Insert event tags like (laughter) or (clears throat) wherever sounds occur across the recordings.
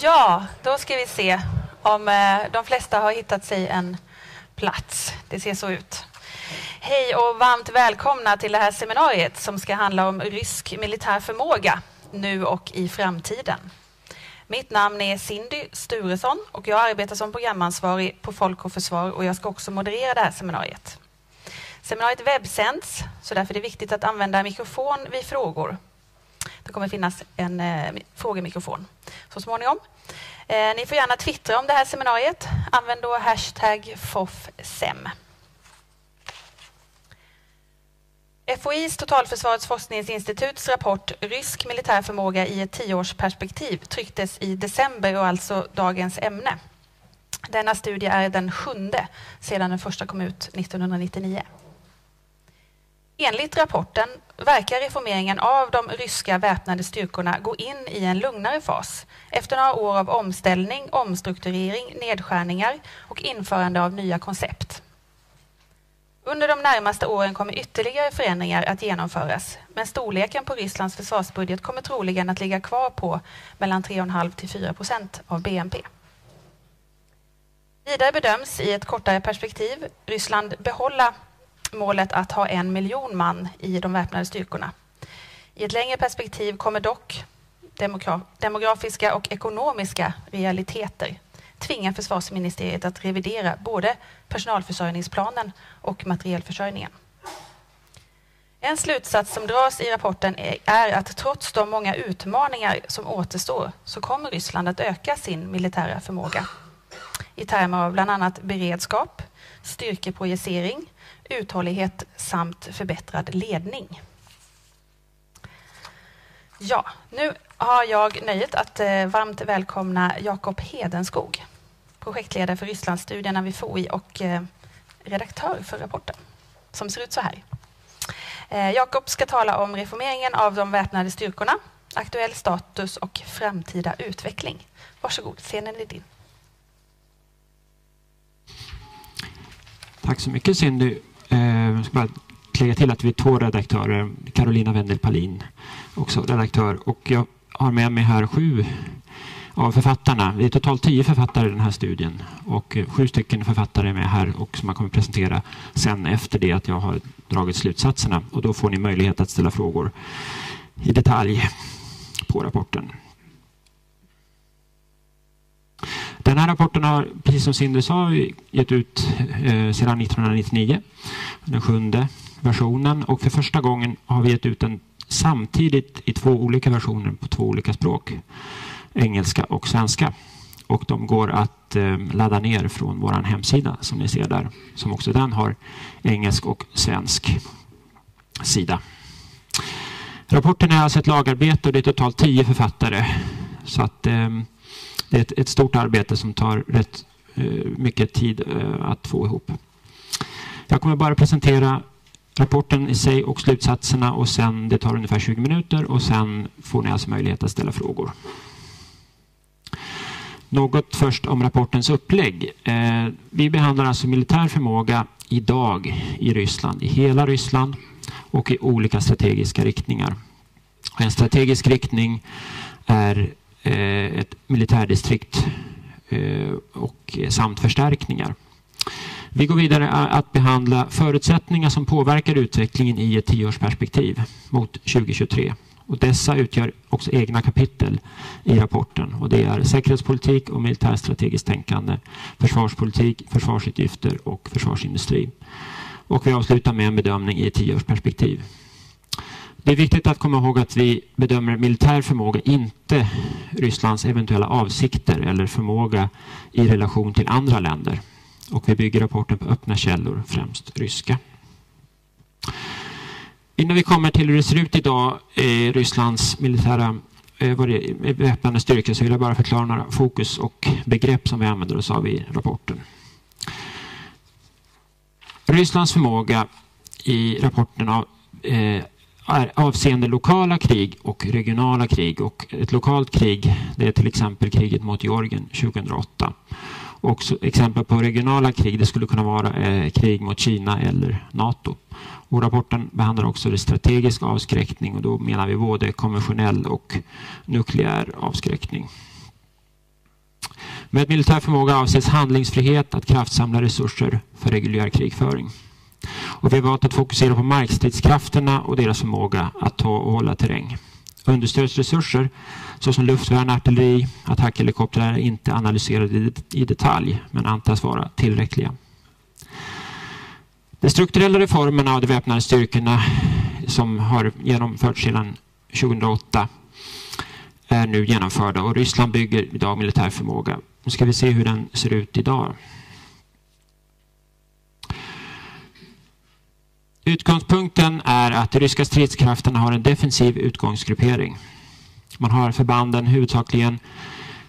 Ja, då ska vi se om eh, de flesta har hittat sig en plats. Det ser så ut. Hej och varmt välkomna till det här seminariet som ska handla om rysk militär förmåga nu och i framtiden. Mitt namn är Cindy Sturesson och jag arbetar som programansvarig på Folk och Försvar och jag ska också moderera det här seminariet. Seminariet webbsänds, så därför är det viktigt att använda mikrofon vid frågor. Det kommer finnas en eh, frågemikrofon så småningom. Eh, ni får gärna twittra om det här seminariet. Använd då hashtag FOFSEM. FOIs Totalförsvarets forskningsinstituts rapport Rysk militär förmåga i ett tioårsperspektiv trycktes i december och alltså dagens ämne. Denna studie är den sjunde sedan den första kom ut 1999. Enligt rapporten verkar reformeringen av de ryska väpnade styrkorna gå in i en lugnare fas efter några år av omställning, omstrukturering, nedskärningar och införande av nya koncept. Under de närmaste åren kommer ytterligare förändringar att genomföras men storleken på Rysslands försvarsbudget kommer troligen att ligga kvar på mellan 3,5 till 4 procent av BNP. Vidare bedöms i ett kortare perspektiv Ryssland behålla målet att ha en miljon man i de väpnade styrkorna. I ett längre perspektiv kommer dock demografiska och ekonomiska realiteter tvinga försvarsministeriet att revidera både personalförsörjningsplanen och materielförsörjningen. En slutsats som dras i rapporten är att trots de många utmaningar som återstår så kommer Ryssland att öka sin militära förmåga i termer av bland annat beredskap, styrkeprojicering, uthållighet samt förbättrad ledning. Ja, nu har jag nöjet att eh, varmt välkomna Jakob Hedenskog, projektledare för Rysslandsstudierna vid FOI och eh, redaktör för rapporten, som ser ut så här. Eh, Jakob ska tala om reformeringen av de väpnade styrkorna, aktuell status och framtida utveckling. Varsågod, scenen är din. Tack så mycket Cindy. Eh, jag ska bara lägga till att vi är två redaktörer. Carolina Wendel Palin, också redaktör. Och jag har med mig här sju av författarna. Det är totalt tio författare i den här studien och eh, sju stycken författare är med här och som jag kommer presentera sen efter det att jag har dragit slutsatserna. Och då får ni möjlighet att ställa frågor i detalj på rapporten. Den här rapporten har, precis som Sindre sa, gett ut eh, sedan 1999. Den sjunde versionen och för första gången har vi gett ut den samtidigt i två olika versioner på två olika språk. Engelska och svenska. Och de går att eh, ladda ner från vår hemsida som ni ser där. Som också den har engelsk och svensk sida. Rapporten är alltså ett lagarbete och det är totalt tio författare. Så att eh, det är ett, ett, stort arbete som tar rätt eh, mycket tid eh, att få ihop. Jag kommer bara presentera rapporten i sig och slutsatserna och sen det tar ungefär 20 minuter och sen får ni alltså möjlighet att ställa frågor. Något först om rapportens upplägg. Eh, vi behandlar alltså militär förmåga idag i Ryssland, i hela Ryssland och i olika strategiska riktningar. En strategisk riktning är Eh, ett militärdistrikt eh, och samt förstärkningar. Vi går vidare att behandla förutsättningar som påverkar utvecklingen i ett tioårsperspektiv mot 2023. Och dessa utgör också egna kapitel i rapporten. Och det är säkerhetspolitik och militärstrategiskt tänkande, försvarspolitik, försvarsutgifter och försvarsindustri. Och vi avslutar med en bedömning i ett tioårsperspektiv. Det är viktigt att komma ihåg att vi bedömer militär förmåga, inte Rysslands eventuella avsikter eller förmåga i relation till andra länder. Och vi bygger rapporten på öppna källor, främst ryska. Innan vi kommer till hur det ser ut idag i Rysslands militära eh, väpnade styrkor så vill jag bara förklara några fokus och begrepp som vi använder oss av i rapporten. Rysslands förmåga i rapporten av, eh, avseende lokala krig och regionala krig. Och ett lokalt krig det är till exempel kriget mot Georgien 2008. Och exempel på regionala krig det skulle kunna vara eh, krig mot Kina eller Nato. Och rapporten behandlar också det strategiska avskräckning och då menar vi både konventionell och nukleär avskräckning. Med militär förmåga avses handlingsfrihet att kraftsamla resurser för reguljär krigföring. Och vi har valt att fokusera på markstridskrafterna och deras förmåga att ta och hålla terräng. Understödsresurser såsom luftvärn, artilleri, attackhelikoptrar är inte analyserade i detalj men antas vara tillräckliga. De strukturella reformerna av de väpnade styrkorna som har genomförts sedan 2008 är nu genomförda och Ryssland bygger idag militär förmåga. Nu ska vi se hur den ser ut idag. Utgångspunkten är att de ryska stridskrafterna har en defensiv utgångsgruppering. Man har förbanden huvudsakligen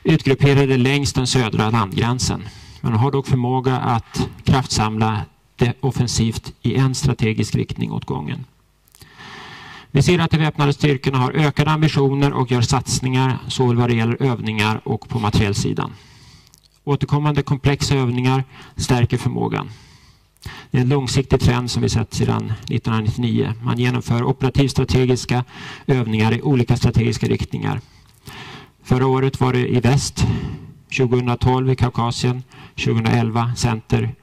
utgrupperade längs den södra landgränsen. Man har dock förmåga att kraftsamla det offensivt i en strategisk riktning åt gången. Vi ser att de väpnade styrkorna har ökade ambitioner och gör satsningar såväl vad det gäller övningar och på materiellsidan. Återkommande komplexa övningar stärker förmågan. Det är en långsiktig trend som vi sett sedan 1999. Man genomför operativstrategiska övningar i olika strategiska riktningar. Förra året var det i väst, 2012 i Kaukasien, 2011 center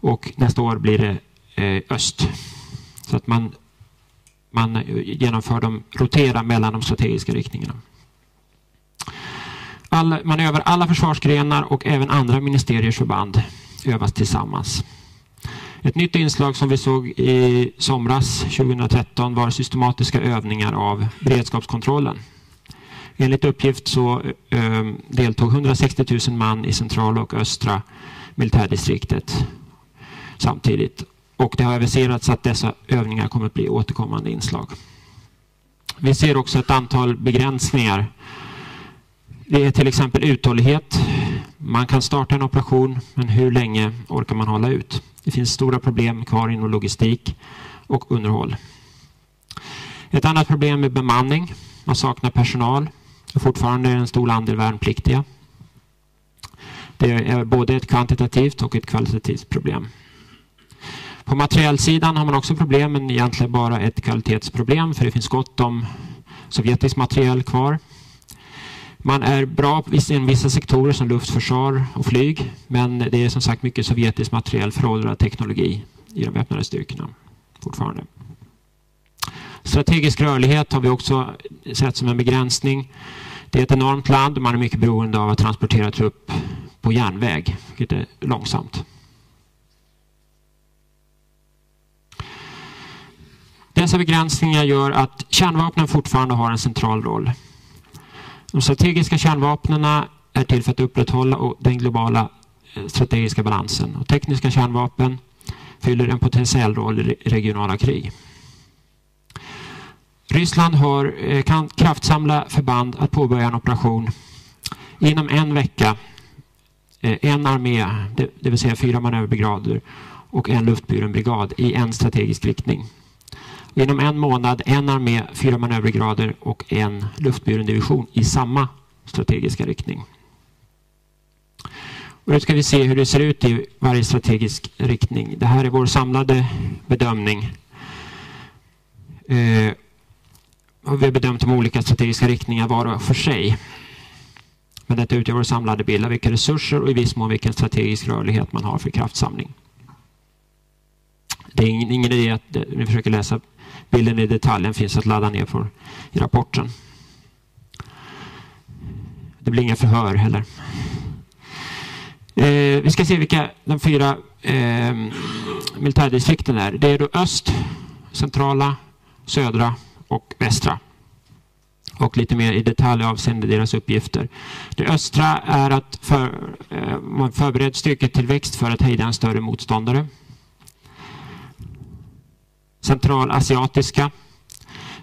och nästa år blir det eh, öst. Så att man, man eh, genomför dem, roterar mellan de strategiska riktningarna. All, man övar alla försvarsgrenar och även andra ministeriers förband övas tillsammans. Ett nytt inslag som vi såg i somras 2013 var systematiska övningar av beredskapskontrollen. Enligt uppgift så eh, deltog 160 000 man i centrala och östra militärdistriktet samtidigt. Och det har aviserats att dessa övningar kommer att bli återkommande inslag. Vi ser också ett antal begränsningar. Det är till exempel uthållighet. Man kan starta en operation, men hur länge orkar man hålla ut? Det finns stora problem kvar inom logistik och underhåll. Ett annat problem är bemanning. Man saknar personal. Och fortfarande är en stor andel värnpliktiga. Det är både ett kvantitativt och ett kvalitativt problem. På materiellsidan har man också problem, men egentligen bara ett kvalitetsproblem för det finns gott om sovjetisk materiel kvar. Man är bra inom vissa sektorer som luftförsvar och flyg, men det är som sagt mycket sovjetisk materiel, föråldrad teknologi i de väpnade styrkorna fortfarande. Strategisk rörlighet har vi också sett som en begränsning. Det är ett enormt land och man är mycket beroende av att transportera trupp på järnväg, vilket är långsamt. Dessa begränsningar gör att kärnvapnen fortfarande har en central roll. De strategiska kärnvapnen är till för att upprätthålla den globala eh, strategiska balansen. Och tekniska kärnvapen fyller en potentiell roll i regionala krig. Ryssland har, eh, kan kraftsamla förband att påbörja en operation inom en vecka. Eh, en armé, det vill säga fyra manöverbrigader och en luftburen brigad i en strategisk riktning. Inom en månad en armé, fyra manövergrader och en luftburen division i samma strategiska riktning. Och nu ska vi se hur det ser ut i varje strategisk riktning. Det här är vår samlade bedömning. Eh, vi har bedömt de olika strategiska riktningar var och för sig. Men detta utgör vår samlade bild av vilka resurser och i viss mån vilken strategisk rörlighet man har för kraftsamling. Det är ingen, ingen idé att eh, ni försöker läsa Bilden i detaljen finns att ladda ner på, i rapporten. Det blir inga förhör heller. Eh, vi ska se vilka de fyra eh, militärdistrikten är. Det är då öst, centrala, södra och västra. Och lite mer i detalj avseende deras uppgifter. Det östra är att för, eh, man förbereder styrketillväxt för att hejda en större motståndare centralasiatiska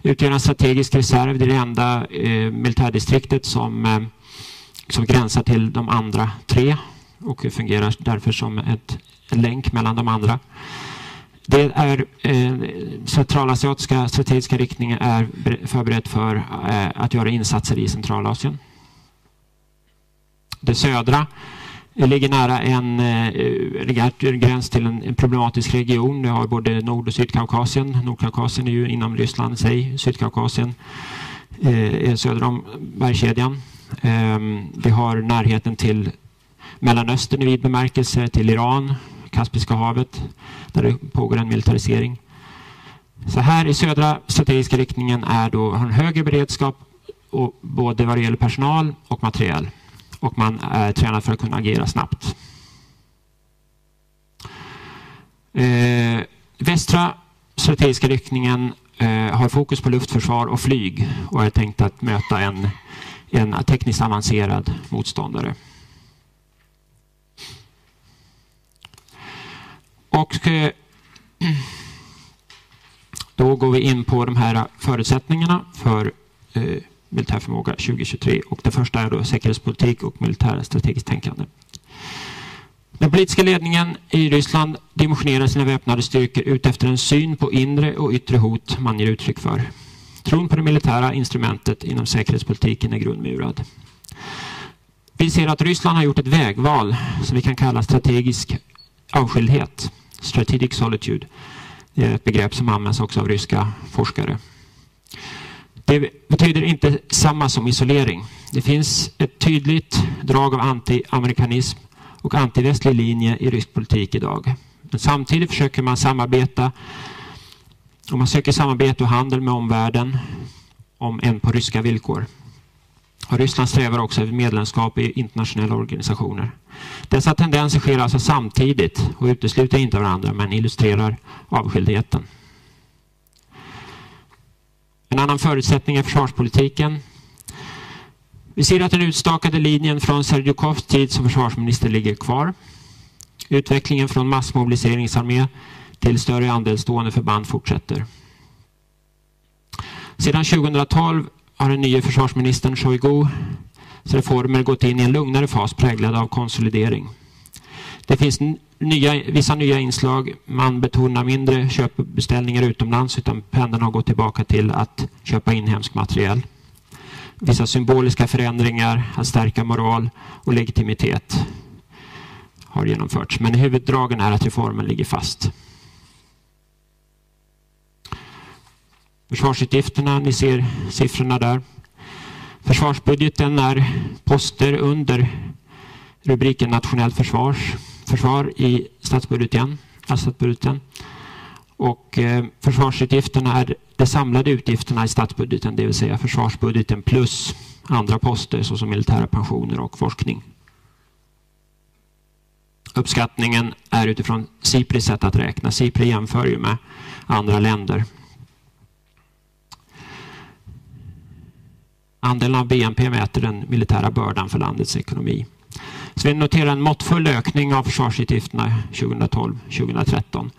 utgör en strategisk reserv. Det är det enda eh, militärdistriktet som, eh, som gränsar till de andra tre och fungerar därför som ett, en länk mellan de andra. Det är eh, centralasiatiska strategiska riktningen är förberedd för eh, att göra insatser i Centralasien. Det södra det ligger nära en, eh, gräns till en, en, problematisk region. Det har både Nord och Sydkaukasien. Nordkaukasien är ju inom Ryssland i sig. Sydkaukasien eh, är söder om bergskedjan. Eh, vi har närheten till Mellanöstern i vid bemärkelse till Iran, Kaspiska havet där det pågår en militarisering. Så här i södra strategiska riktningen är då har en högre beredskap och både vad det gäller personal och materiell. Och man eh, är tränad för att kunna agera snabbt. Eh, västra strategiska riktningen eh, har fokus på luftförsvar och flyg och är tänkt att möta en, en tekniskt avancerad motståndare. Och eh, (clears throat) då går vi in på de här förutsättningarna för eh, militär förmåga 2023 och det första är då säkerhetspolitik och militärstrategiskt tänkande. Den politiska ledningen i Ryssland dimensionerar sina väpnade styrkor utefter en syn på inre och yttre hot man ger uttryck för. Tron på det militära instrumentet inom säkerhetspolitiken är grundmurad. Vi ser att Ryssland har gjort ett vägval som vi kan kalla strategisk avskildhet, strategic solitude. Det är ett begrepp som används också av ryska forskare. Det betyder inte samma som isolering. Det finns ett tydligt drag av antiamerikanism och antivästlig linje i rysk politik idag. Men samtidigt försöker man samarbeta och man söker samarbete och handel med omvärlden om än på ryska villkor. Och Ryssland strävar också efter medlemskap i internationella organisationer. Dessa tendenser sker alltså samtidigt och utesluter inte varandra men illustrerar avskildheten. En annan förutsättning är försvarspolitiken. Vi ser att den utstakade linjen från Serdjukovs tid som försvarsminister ligger kvar. Utvecklingen från massmobiliseringsarmé till större andel stående förband fortsätter. Sedan 2012 har den nya försvarsministern Shoigu reformer gått in i en lugnare fas präglad av konsolidering. Det finns nya, vissa nya inslag. Man betonar mindre köpbeställningar utomlands utan pendeln har gått tillbaka till att köpa inhemsk materiel. Vissa symboliska förändringar, att stärka moral och legitimitet har genomförts. Men huvuddragen är att reformen ligger fast. Försvarsutgifterna, ni ser siffrorna där. Försvarsbudgeten är poster under rubriken nationellt försvars, försvar i statsbudgeten. statsbudgeten. Och eh, försvarsutgifterna är de samlade utgifterna i statsbudgeten, det vill säga försvarsbudgeten plus andra poster såsom militära pensioner och forskning. Uppskattningen är utifrån SIPRIs sätt att räkna. SIPRI jämför ju med andra länder. Andelen av BNP mäter den militära bördan för landets ekonomi. Så vi noterar en måttfull ökning av försvarsutgifterna 2012-2013.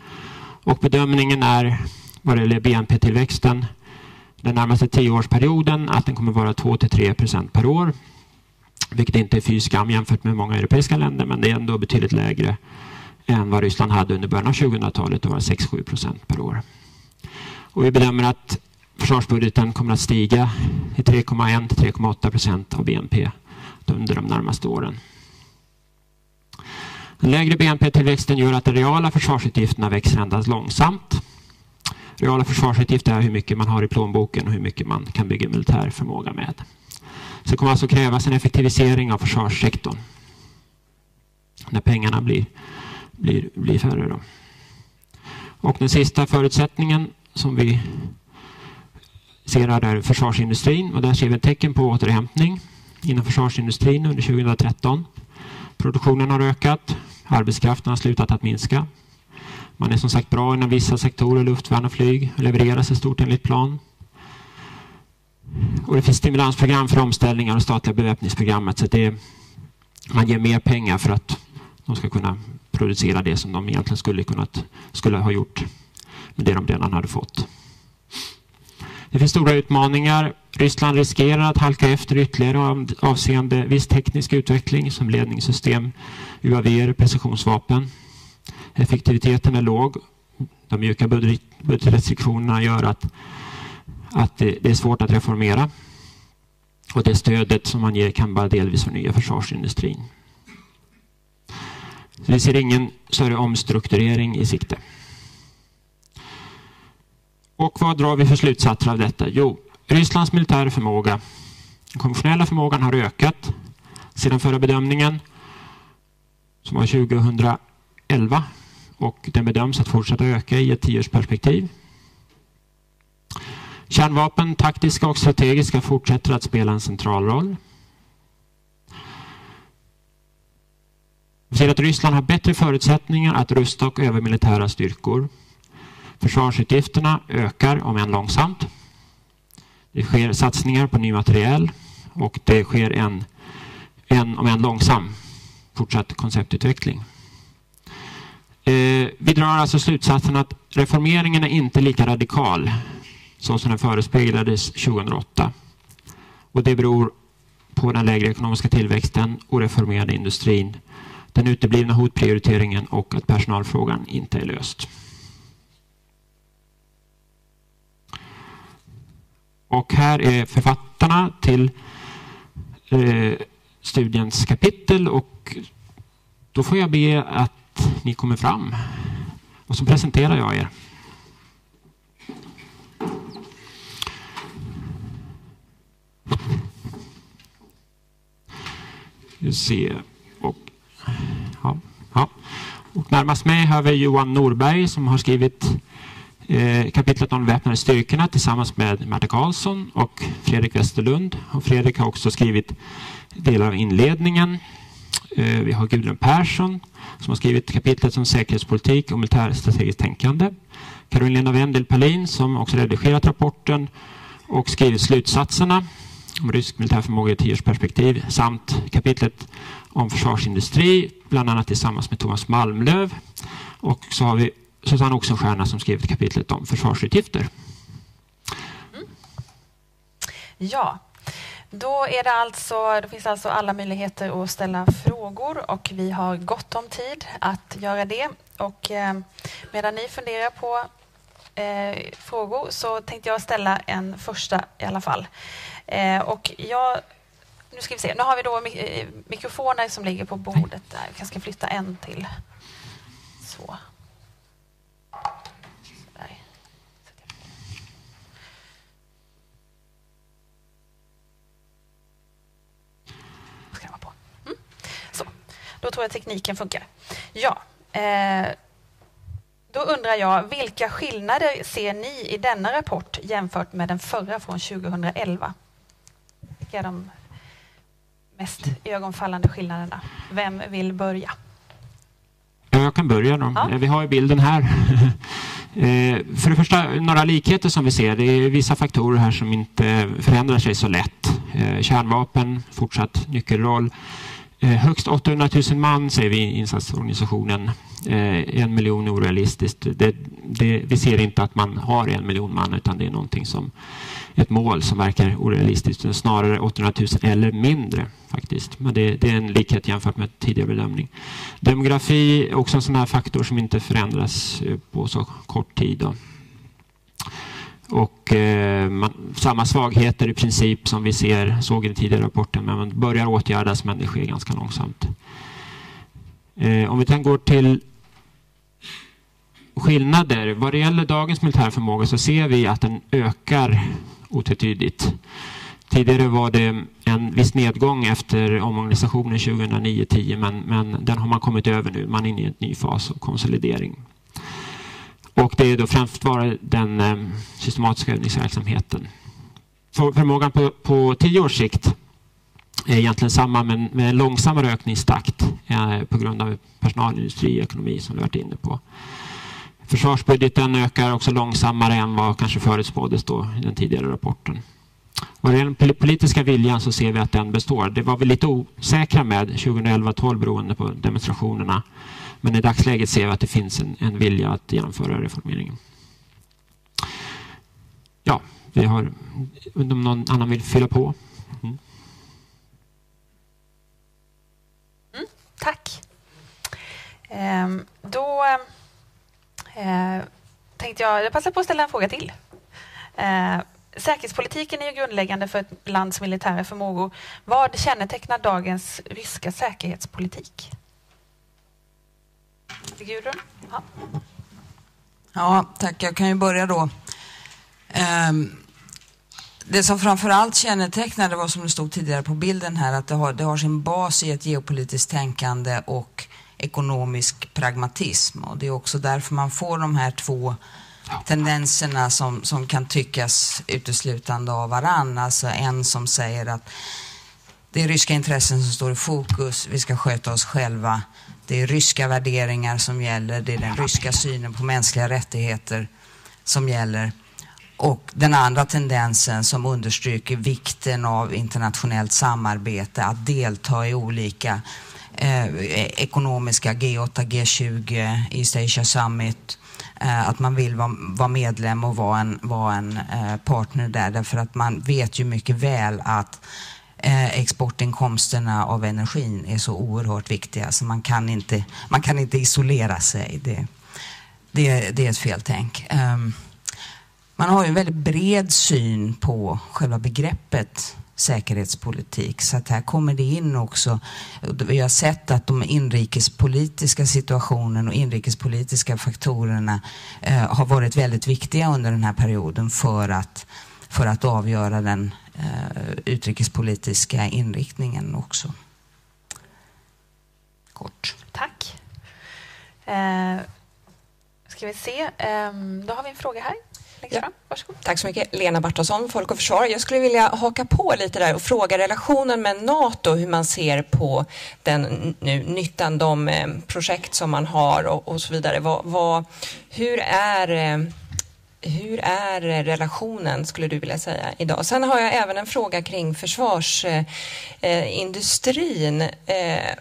Och bedömningen är vad det gäller BNP-tillväxten den närmaste tioårsperioden att den kommer vara 2-3 procent per år. Vilket inte är fy skam jämfört med många europeiska länder men det är ändå betydligt lägre än vad Ryssland hade under början av 2000-talet. Det var 6-7 procent per år. Och vi bedömer att försvarsbudgeten kommer att stiga till 3,1 3,8 procent av BNP under de närmaste åren. Den lägre BNP-tillväxten gör att de reala försvarsutgifterna växer endast långsamt. Reala försvarsutgifter är hur mycket man har i plånboken och hur mycket man kan bygga militär förmåga med. Så det kommer alltså krävas en effektivisering av försvarssektorn när pengarna blir, blir, blir färre. Då. Och den sista förutsättningen som vi ser här är försvarsindustrin och där ser vi tecken på återhämtning inom försvarsindustrin under 2013. Produktionen har ökat, arbetskraften har slutat att minska. Man är som sagt bra inom vissa sektorer, luftvärn och flyg, och levereras i stort enligt plan. Och det finns stimulansprogram för omställningar och statliga beväpningsprogrammet. Så det, man ger mer pengar för att de ska kunna producera det som de egentligen skulle, kunnat, skulle ha gjort med det de redan hade fått. Det finns stora utmaningar. Ryssland riskerar att halka efter ytterligare avseende viss teknisk utveckling som ledningssystem, UAV, precisionsvapen. Effektiviteten är låg. De mjuka budgetrestriktionerna gör att, att det är svårt att reformera. Och det stödet som man ger kan bara delvis förnya försvarsindustrin. Så vi ser ingen större omstrukturering i sikte. Och vad drar vi för slutsatser av detta? Jo, Rysslands militära förmåga, den konventionella förmågan har ökat sedan förra bedömningen som var 2011 och den bedöms att fortsätta öka i ett tioårsperspektiv. Kärnvapen, taktiska och strategiska, fortsätter att spela en central roll. Vi ser att Ryssland har bättre förutsättningar att rusta och öva militära styrkor. Försvarsutgifterna ökar, om än långsamt. Det sker satsningar på ny materiel och det sker en, en om än långsam, fortsatt konceptutveckling. Eh, vi drar alltså slutsatsen att reformeringen är inte lika radikal så som den förespeglades 2008. Och det beror på den lägre ekonomiska tillväxten, oreformerade industrin, den uteblivna hotprioriteringen och att personalfrågan inte är löst. Och här är författarna till eh, studiens kapitel och då får jag be att ni kommer fram och så presenterar jag er. Vi ser. Och, ja, ja. och närmast mig har vi Johan Norberg som har skrivit Eh, kapitlet om de väpnade styrkorna tillsammans med Märta Karlsson och Fredrik Westerlund. Och Fredrik har också skrivit delar av inledningen. Eh, vi har Gudrun Persson som har skrivit kapitlet om säkerhetspolitik och militärstrategiskt tänkande. Carolina Wendel Palin som också redigerat rapporten och skrivit slutsatserna om rysk militärförmåga i ett tioårsperspektiv samt kapitlet om försvarsindustri, bland annat tillsammans med Thomas Malmlöv. Och så har vi Susanne Oxenstierna som skrivit kapitlet om försvarsutgifter. Mm. Ja, då, är det alltså, då finns alltså alla möjligheter att ställa frågor och vi har gott om tid att göra det. Och eh, medan ni funderar på eh, frågor så tänkte jag ställa en första i alla fall. Eh, och jag, nu ska vi se, nu har vi då mik eh, mikrofoner som ligger på bordet där. Jag ska flytta en till. Så. Då tror jag tekniken funkar. Ja, eh, då undrar jag, vilka skillnader ser ni i denna rapport jämfört med den förra från 2011? Vilka är de mest ögonfallande skillnaderna? Vem vill börja? Jag kan börja då. Ja. Vi har ju bilden här. (laughs) Eh, för det första, några likheter som vi ser. Det är vissa faktorer här som inte förändrar sig så lätt. Eh, kärnvapen, fortsatt nyckelroll. Eh, högst 800 000 man säger vi i insatsorganisationen. Eh, en miljon är orealistiskt. Det, det, vi ser inte att man har en miljon man utan det är någonting som ett mål som verkar orealistiskt. Snarare 800 000 eller mindre faktiskt. Men det, det är en likhet jämfört med tidigare bedömning. Demografi är också en sån här faktor som inte förändras eh, på så kort tid. Då. Och eh, man, samma svagheter i princip som vi ser, såg i den tidigare rapporten, men man börjar åtgärdas men det sker ganska långsamt. Eh, om vi sen går till skillnader. Vad det gäller dagens militärförmåga så ser vi att den ökar otvetydigt. Tidigare var det en viss nedgång efter omorganisationen 2009-10 men, men den har man kommit över nu. Man är inne i en ny fas av konsolidering. Och det är då främst var den eh, systematiska övningsverksamheten. För, förmågan på, på tio års sikt är egentligen samma men med en långsammare ökningstakt eh, på grund av personalindustri och ekonomi som vi varit inne på. Försvarsbudgeten ökar också långsammare än vad kanske förutspåddes då i den tidigare rapporten. Vad det gäller den politiska viljan så ser vi att den består. Det var vi lite osäkra med 2011-12 beroende på demonstrationerna. Men i dagsläget ser vi att det finns en, en vilja att genomföra reformeringen. Ja, vi har, om någon annan vill fylla på. Mm. Mm, tack. Ehm, då eh, tänkte jag passa på att ställa en fråga till. Ehm, säkerhetspolitiken är ju grundläggande för ett lands militära förmågor. Vad kännetecknar dagens ryska säkerhetspolitik? Gudrun? Ja. ja, tack. Jag kan ju börja då. Um, det som framför allt kännetecknar, det var som det stod tidigare på bilden här, att det har, det har sin bas i ett geopolitiskt tänkande och ekonomisk pragmatism. Och det är också därför man får de här två tendenserna som, som kan tyckas uteslutande av varann. Alltså en som säger att det är ryska intressen som står i fokus, vi ska sköta oss själva. Det är ryska värderingar som gäller, det är den ryska synen på mänskliga rättigheter som gäller. Och den andra tendensen som understryker vikten av internationellt samarbete, att delta i olika eh, e-, ekonomiska G8, G20, East Asia Summit, eh, att man vill vara, vara medlem och vara en, vara en eh, partner där, därför att man vet ju mycket väl att eh, Eh, exportinkomsterna av energin är så oerhört viktiga så man kan inte, man kan inte isolera sig. Det, det, det är ett feltänk. Ehm, man har ju en väldigt bred syn på själva begreppet säkerhetspolitik. Så att här kommer det in också. Vi har sett att de inrikespolitiska situationen och inrikespolitiska faktorerna eh, har varit väldigt viktiga under den här perioden för att, för att avgöra den utrikespolitiska inriktningen också. Kort. Tack. Eh, ska vi se. Eh, då har vi en fråga här. Ja. Tack så mycket. Lena Bartosson, Folk och Försvar. Jag skulle vilja haka på lite där och fråga relationen med NATO, hur man ser på den nu, nyttan, de eh, projekt som man har och, och så vidare. Vad, vad, hur är eh, hur är relationen, skulle du vilja säga, idag? Sen har jag även en fråga kring försvarsindustrin. Eh,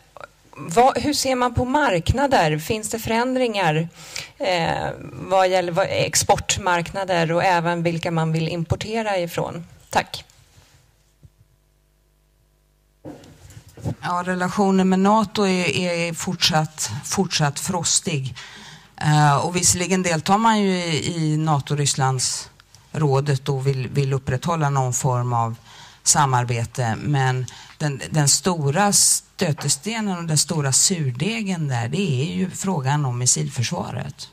vad, hur ser man på marknader? Finns det förändringar eh, vad gäller vad, exportmarknader och även vilka man vill importera ifrån? Tack. Ja, relationen med NATO är, är fortsatt, fortsatt frostig. Uh, och visserligen deltar man ju i, i NATO-Rysslands rådet och vill, vill upprätthålla någon form av samarbete. Men den, den stora stötestenen och den stora surdegen där, det är ju frågan om missilförsvaret.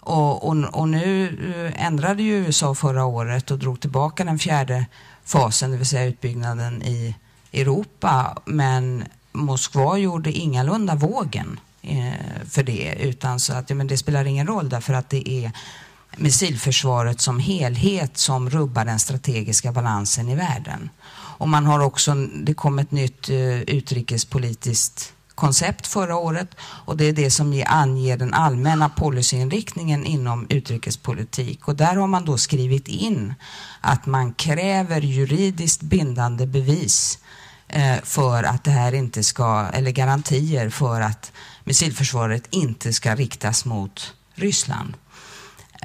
Och, och, och, nu eh, ändrade ju USA förra året och drog tillbaka den fjärde fasen, det vill säga utbyggnaden i Europa. Men Moskva gjorde ingalunda vågen Eh, för det, utan så att ja, men det spelar ingen roll därför att det är missilförsvaret som helhet som rubbar den strategiska balansen i världen. Och man har också, det kom ett nytt eh, utrikespolitiskt koncept förra året och det är det som anger den allmänna policyinriktningen inom utrikespolitik. Och där har man då skrivit in att man kräver juridiskt bindande bevis eh, för att det här inte ska, eller garantier för att missilförsvaret inte ska riktas mot Ryssland.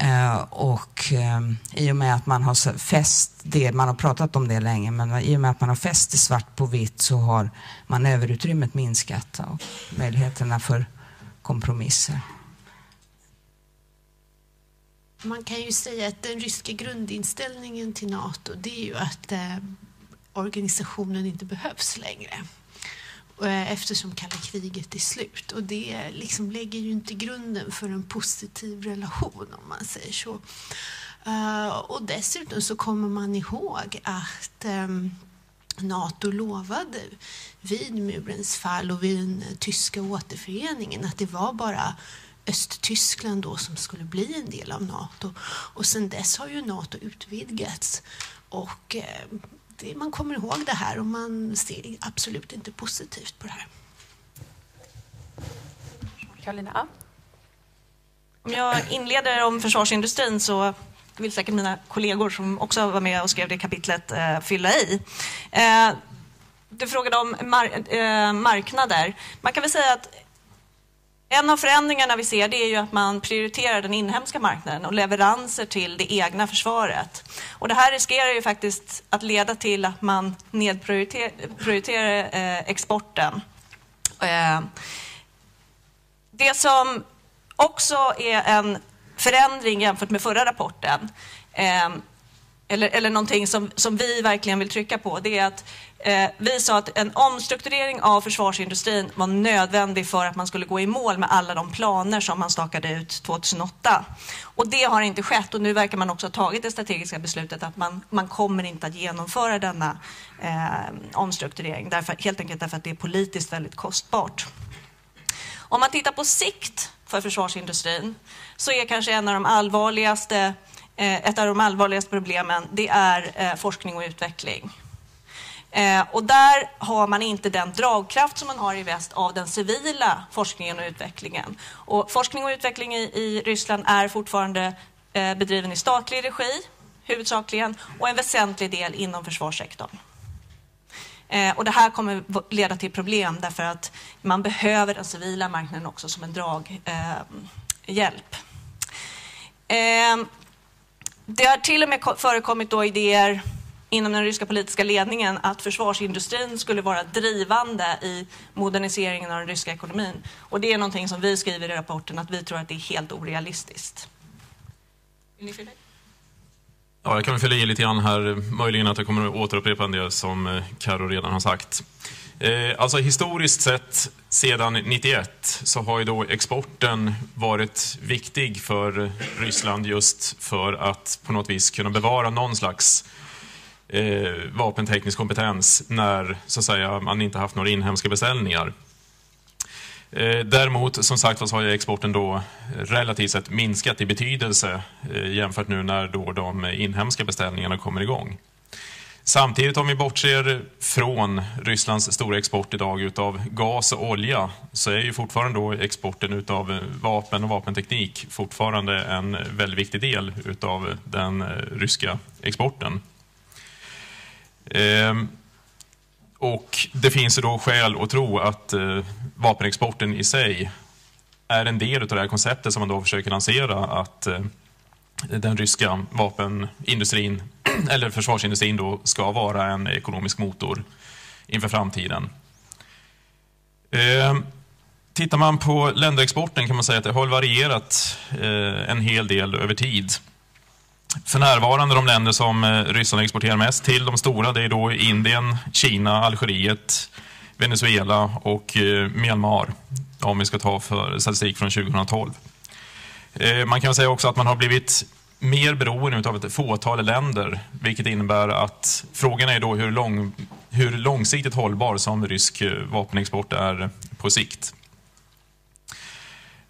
Uh, och uh, i och med att man har fäst det, man har pratat om det länge, men i och med att man har fäst det svart på vitt så har manöverutrymmet minskat och möjligheterna för kompromisser. Man kan ju säga att den ryska grundinställningen till Nato det är ju att eh, organisationen inte behövs längre. Eh, eftersom kalla kriget är slut. Och det liksom lägger ju inte grunden för en positiv relation om man säger så. Eh, och dessutom så kommer man ihåg att ehm, Nato lovade vid murens fall och vid den tyska återföreningen att det var bara Östtyskland då som skulle bli en del av Nato. Och sen dess har ju Nato utvidgats och ehm, det, man kommer ihåg det här och man ser absolut inte positivt på det här. Karolina? Om jag inleder om försvarsindustrin så vill säkert mina kollegor som också var med och skrev det kapitlet eh, fylla i. Eh, du frågade om mar eh, marknader. Man kan väl säga att en av förändringarna vi ser det är ju att man prioriterar den inhemska marknaden och leveranser till det egna försvaret. Och det här riskerar ju faktiskt att leda till att man nedprioriterar eh, exporten. Eh, det som också är en förändring jämfört med förra rapporten eh, eller, eller någonting som, som vi verkligen vill trycka på, det är att eh, vi sa att en omstrukturering av försvarsindustrin var nödvändig för att man skulle gå i mål med alla de planer som man stakade ut 2008. Och det har inte skett och nu verkar man också ha tagit det strategiska beslutet att man, man kommer inte att genomföra denna eh, omstrukturering, därför, helt enkelt därför att det är politiskt väldigt kostbart. Om man tittar på sikt för försvarsindustrin så är kanske en av de allvarligaste, Eh, ett av de allvarligaste problemen det är eh, forskning och utveckling. Eh, och där har man inte den dragkraft som man har i väst av den civila forskningen och utvecklingen. Och forskning och utveckling i, i Ryssland är fortfarande eh, bedriven i statlig regi huvudsakligen och en väsentlig del inom försvarssektorn. Eh, och det här kommer leda till problem därför att man behöver den civila marknaden också som en draghjälp. Eh, det har till och med förekommit då idéer inom den ryska politiska ledningen att försvarsindustrin skulle vara drivande i moderniseringen av den ryska ekonomin. Och det är någonting som vi skriver i rapporten att vi tror att det är helt orealistiskt. Vill ni fylla Ja, jag kan fylla i lite grann här, möjligen att jag kommer att återupprepa en del som eh, Karo redan har sagt. Eh, alltså historiskt sett, sedan 91, så har ju då exporten varit viktig för Ryssland just för att på något vis kunna bevara någon slags eh, vapenteknisk kompetens när så att säga, man inte haft några inhemska beställningar. Eh, däremot, som sagt så har exporten då relativt sett minskat i betydelse eh, jämfört nu när då de inhemska beställningarna kommer igång. Samtidigt om vi bortser från Rysslands stora export idag utav gas och olja så är ju fortfarande då exporten utav vapen och vapenteknik fortfarande en väldigt viktig del utav den eh, ryska exporten. Ehm, och det finns då skäl att tro att eh, vapenexporten i sig är en del av det här konceptet som man då försöker lansera att eh, den ryska vapenindustrin, (clears throat) eller försvarsindustrin då, ska vara en ekonomisk motor inför framtiden. Eh, tittar man på länderexporten kan man säga att det har varierat eh, en hel del över tid. För närvarande de länder som eh, Ryssland exporterar mest till, de stora, det är då Indien, Kina, Algeriet, Venezuela och eh, Myanmar. Om vi ska ta för statistik från 2012. Eh, man kan säga också att man har blivit mer beroende av ett fåtal länder, vilket innebär att frågan är då hur, lång, hur långsiktigt hållbar som rysk eh, vapenexport är på sikt.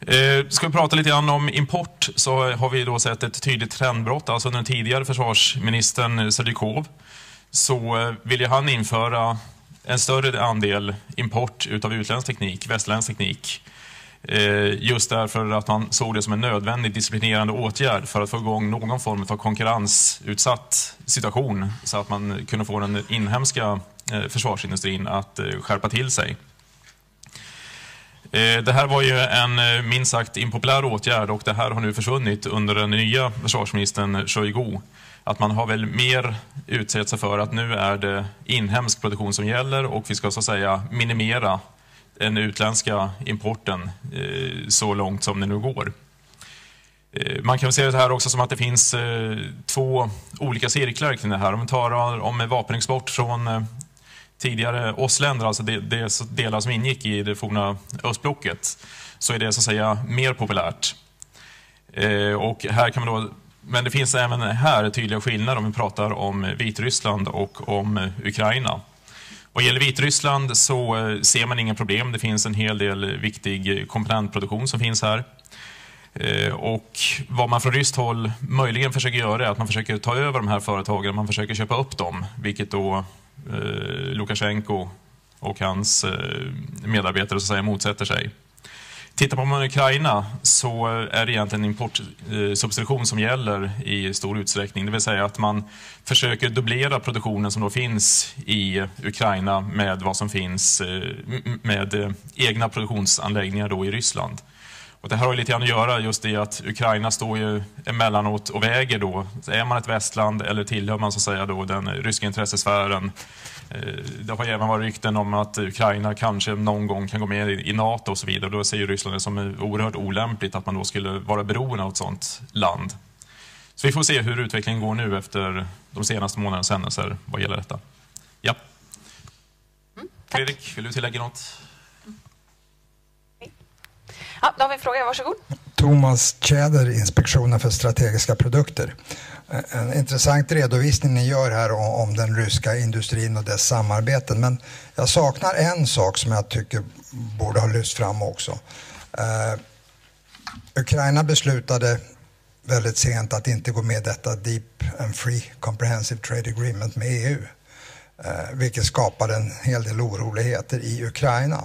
Eh, ska vi prata lite grann om import så har vi då sett ett tydligt trendbrott. Alltså den tidigare försvarsministern Serdykov så ville han införa en större andel import utav utländsk teknik, västerländsk teknik. Eh, just därför att han såg det som en nödvändig disciplinerande åtgärd för att få igång någon form av konkurrensutsatt situation så att man kunde få den inhemska eh, försvarsindustrin att eh, skärpa till sig. Det här var ju en minst sagt impopulär åtgärd och det här har nu försvunnit under den nya försvarsministern Shoigu. Att man har väl mer utsett sig för att nu är det inhemsk produktion som gäller och vi ska så att säga minimera den utländska importen eh, så långt som det nu går. Eh, man kan se det här också som att det finns eh, två olika cirklar kring det här. Om vi tar om vapenexport från tidigare OSS-länder, alltså de, de delar som ingick i det forna östblocket, så är det så att säga mer populärt. Och här kan man då, men det finns även här tydliga skillnader om vi pratar om Vitryssland och om Ukraina. Vad gäller Vitryssland så eh, ser man inga problem. Det finns en hel del viktig komponentproduktion som finns här. Eh, och vad man från ryskt håll möjligen försöker göra är att man försöker ta över de här företagen, man försöker köpa upp dem, vilket då eh, Lukasjenko och hans medarbetare så att säga, motsätter sig. Tittar man på Ukraina så är det egentligen importsubstitution eh, som gäller i stor utsträckning. Det vill säga att man försöker dubblera produktionen som då finns i Ukraina med vad som finns eh, med eh, egna produktionsanläggningar då i Ryssland. Och det här har lite grann att göra just i att Ukraina står ju emellanåt och väger då. Är man ett västland eller tillhör man så att säga då den ryska intressesfären? Eh, det har även varit rykten om att Ukraina kanske någon gång kan gå med i NATO och så vidare. Då ser ju Ryssland det som oerhört olämpligt att man då skulle vara beroende av ett sådant land. Så vi får se hur utvecklingen går nu efter de senaste månadernas händelser vad gäller detta. Ja. Mm, Fredrik, vill du tillägga något? Ja, då har vi en fråga, varsågod. Thomas Tjäder, Inspektionen för strategiska produkter. Eh, en intressant redovisning ni gör här om den ryska industrin och dess samarbeten. Men jag saknar en sak som jag tycker borde ha lyfts fram också. Uh, Ukraina beslutade väldigt sent att inte gå med detta Deep and Free Comprehensive Trade Agreement med EU. Eh, vilket skapade en hel del oroligheter i Ukraina.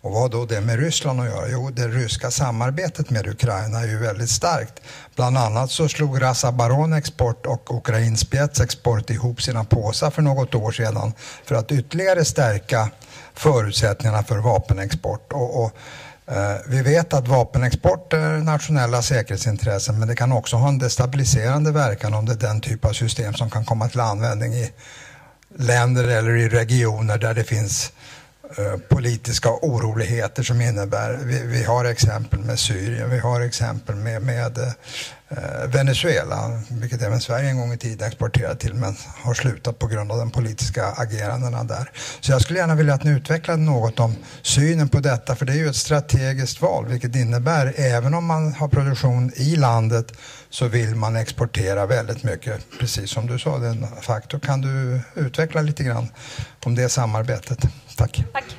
Och vad då det med Ryssland att göra? Jo, det ryska samarbetet med Ukraina är ju väldigt starkt. Bland annat så slog Rasabaron Export och Ukrain Spets Export ihop sina påsar för något år sedan för att ytterligare stärka förutsättningarna för vapenexport. Och, och eh, vi vet att vapenexport är nationella säkerhetsintressen men det kan också ha en destabiliserande verkan om det är den typ av system som kan komma till användning i länder eller i regioner där det finns Eh, politiska oroligheter som innebär, vi, vi, har exempel med Syrien, vi har exempel med, med eh, Venezuela, vilket även Sverige en gång i tiden exporterade till men har slutat på grund av de politiska agerandena där. Så jag skulle gärna vilja att ni utvecklade något om synen på detta, för det är ju ett strategiskt val, vilket innebär, även om man har produktion i landet, så vill man exportera väldigt mycket, precis som du sa, den faktor. Kan du utveckla lite grann om det samarbetet? Tack. Tack.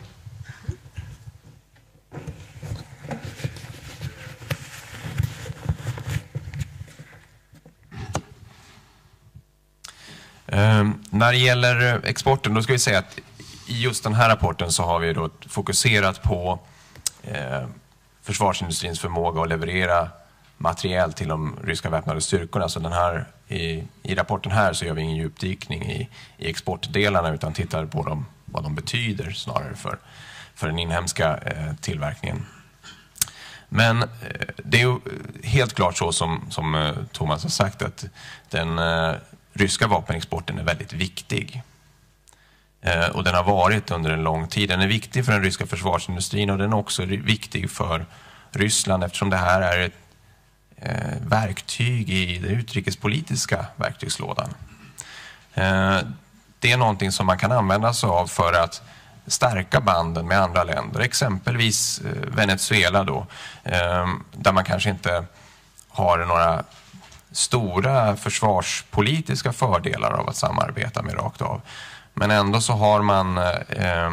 Um, när det gäller exporten, då ska vi säga att i just den här rapporten så har vi då fokuserat på eh, försvarsindustrins förmåga att leverera materiel till de ryska väpnade styrkorna. Så den här, i, I rapporten här så gör vi ingen djupdykning i, i exportdelarna utan tittar på dem vad de betyder snarare för, för den inhemska eh, tillverkningen. Men eh, det är helt klart så som, som eh, Thomas har sagt att den eh, ryska vapenexporten är väldigt viktig. Eh, och den har varit under en lång tid. Den är viktig för den ryska försvarsindustrin och den är också viktig för Ryssland eftersom det här är ett Eh, verktyg i den utrikespolitiska verktygslådan eh, det är någonting som man kan använda sig av för att stärka banden med andra länder, exempelvis eh, Venezuela då, eh, där man kanske inte har några stora försvarspolitiska fördelar av att samarbeta med rakt av. Men ändå så har man eh,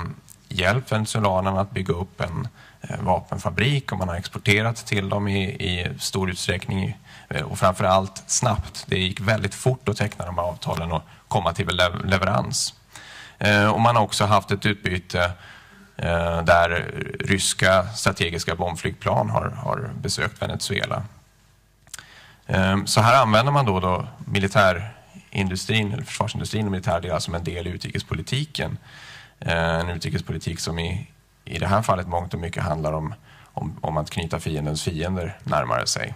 hjälpt venezuelanerna att bygga upp en eh, Eh, vapenfabrik och man har exporterat till dem i, i stor utsträckning eh, och framför allt snabbt. Det gick väldigt fort att teckna de här avtalen och komma till leverans. Eh, och man har också haft ett utbyte där ryska strategiska bombflygplan har, har besökt Venezuela. Så här använder man då, då militärindustrin, eller försvarsindustrin och militärdelar som en del i utrikespolitiken. En utrikespolitik som i, i det här fallet mångt och mycket handlar om, om, om att knyta fiendens fiender närmare sig.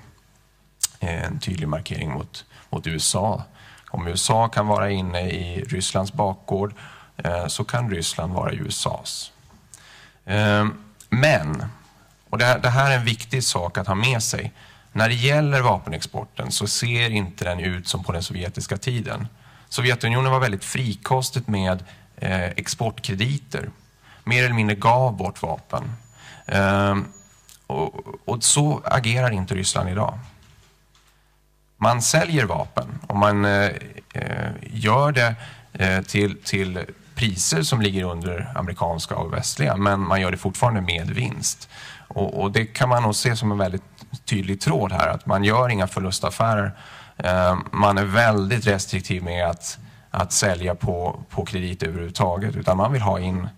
En tydlig markering mot, mot USA om USA kan vara inne i Rysslands bakgård eh, så kan Ryssland vara i USAs. Eh, men, och det här är en viktig sak att ha med sig, när det gäller vapenexporten så ser inte den ut som på den sovjetiska tiden. Sovjetunionen var väldigt frikostigt med eh, exportkrediter. Mer eller mindre gav bort vapen. Ehm, och så agerar inte Ryssland idag man säljer vapen och man eh, eh, gör det eh, till, till priser som ligger under amerikanska och västliga men man gör det fortfarande med vinst. Och, och, det kan man nog se som en väldigt tydlig tråd här att man gör inga förlustaffärer. Eh, man är väldigt restriktiv med att, att sälja på, på kredit överhuvudtaget utan man vill ha in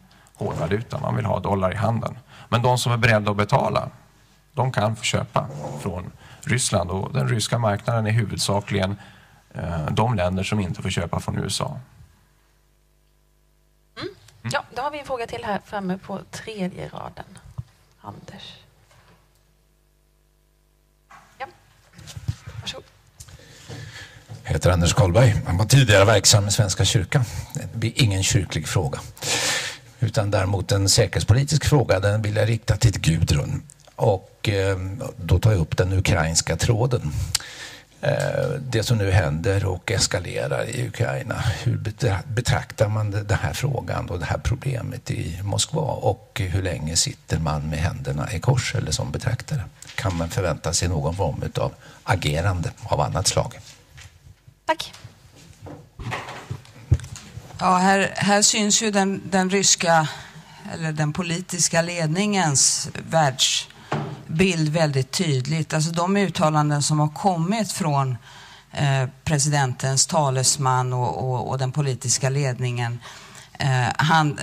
hårdvaluta, man vill ha dollar i handen. Men de som är beredda att betala, de kan få köpa från Ryssland och den ryska marknaden är huvudsakligen eh, de länder som inte får köpa från USA. Mm. Ja, då har vi en fråga till här framme på tredje raden. Anders. Ja, varsågod. Jag heter Anders Karlberg. Jag var tidigare verksam i Svenska kyrkan. Det blir ingen kyrklig fråga. Utan däremot en säkerhetspolitisk fråga. Den vill jag rikta till Gudrun. Och eh, då tar jag upp den ukrainska tråden. Eh, det som nu händer och eskalerar i Ukraina. Hur betraktar man den här frågan och det här problemet i Moskva och hur länge sitter man med händerna i kors eller som betraktare? Kan man förvänta sig någon form av agerande av annat slag? Tack. Ja, här, här syns ju den, den ryska eller den politiska ledningens världsbild väldigt tydligt. Alltså de uttalanden som har kommit från eh, presidentens talesman och, och, och den politiska ledningen. Eh, han,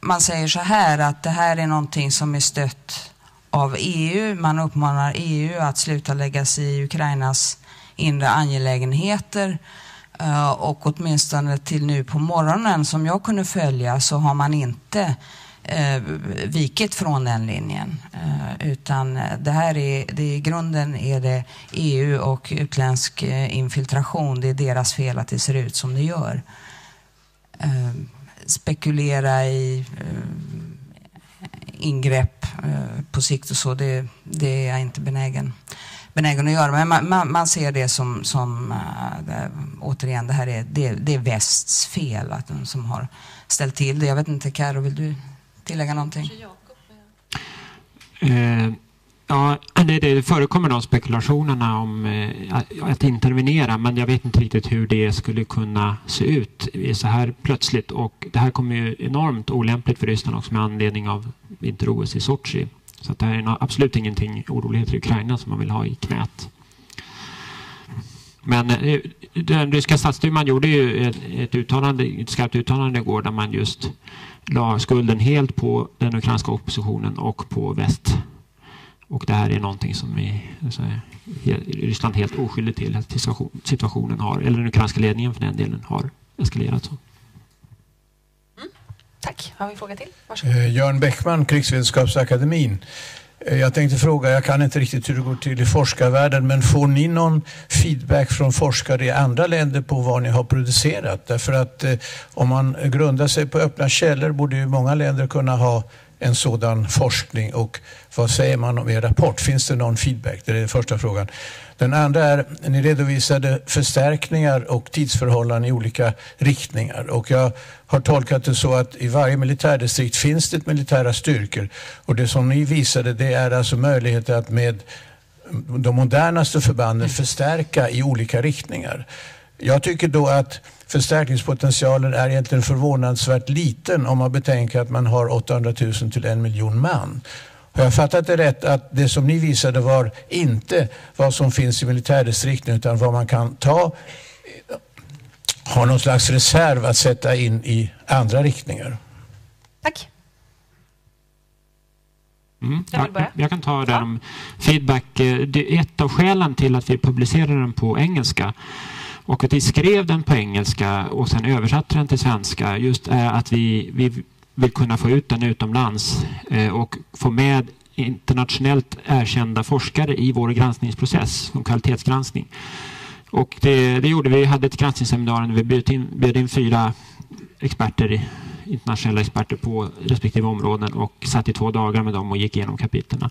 man säger så här att det här är någonting som är stött av EU. Man uppmanar EU att sluta lägga sig i Ukrainas inre angelägenheter. Eh, och åtminstone till nu på morgonen som jag kunde följa så har man inte eh, vikit från den linjen. Eh, utan eh, det här är, det i grunden är det EU och utländsk eh, infiltration. Det är deras fel att det ser ut som det gör. Spekulera i ingrepp på sikt och så, det, det är jag inte benägen benägen att göra. Men man, man, man ser det som, som äh, återigen, det här är, det, det är västs fel, att de som har ställt till det. Jag vet inte, Karo, vill du tillägga någonting? Eh, ja, det, det förekommer de spekulationerna om eh, att intervenera, men jag vet inte riktigt hur det skulle kunna se ut så här plötsligt. Och det här kommer ju enormt olämpligt för Ryssland också med anledning av vinter-OS i Sochi. Så det här är absolut ingenting oroligheter i Ukraina som man vill ha i knät. Men eh, den ryska statsduman gjorde ju ett, ett, uttalande, ett skarpt uttalande igår där man just la skulden helt på den ukrainska oppositionen och på väst. Och det här är någonting som är, alltså, Ryssland helt oskyldig till att situationen har, eller den ukrainska ledningen för den delen, har eskalerat. Så. Tack. Har vi en fråga till? Varsågod. Eh, Jörn Bäckman, Krigsvetenskapsakademin. Eh, jag tänkte fråga, jag kan inte riktigt hur det går till i forskarvärlden, men får ni någon feedback från forskare i andra länder på vad ni har producerat? Därför att eh, om man grundar sig på öppna källor borde ju många länder kunna ha en sådan forskning och vad säger man om er rapport? Finns det någon feedback? Det är den första frågan. Den andra är, ni redovisade förstärkningar och tidsförhållanden i olika riktningar och jag har tolkat det så att i varje militärdistrikt finns det militära styrkor och det som ni visade det är alltså möjligheter att med de modernaste förbanden förstärka i olika riktningar. Jag tycker då att förstärkningspotentialen är egentligen förvånansvärt liten om man betänker att man har 800 000 till en miljon man. Har jag fattat det rätt att det som ni visade var inte vad som finns i militärdistrikten utan vad man kan ta, ha någon slags reserv att sätta in i andra riktningar? Tack. Mm, jag, jag, kan ta det om feedback. Det är ett av skälen till att vi publicerar den på engelska och att vi skrev den på engelska och sen översatte den till svenska just är att vi, vi vill kunna få ut den utomlands eh, och få med internationellt erkända forskare i vår granskningsprocess som kvalitetsgranskning. Och det, det gjorde vi. Vi hade ett granskningsseminarium där vi bjöd in, bjöd in fyra experter, internationella experter på respektive områden och satt i två dagar med dem och gick igenom kapitlen.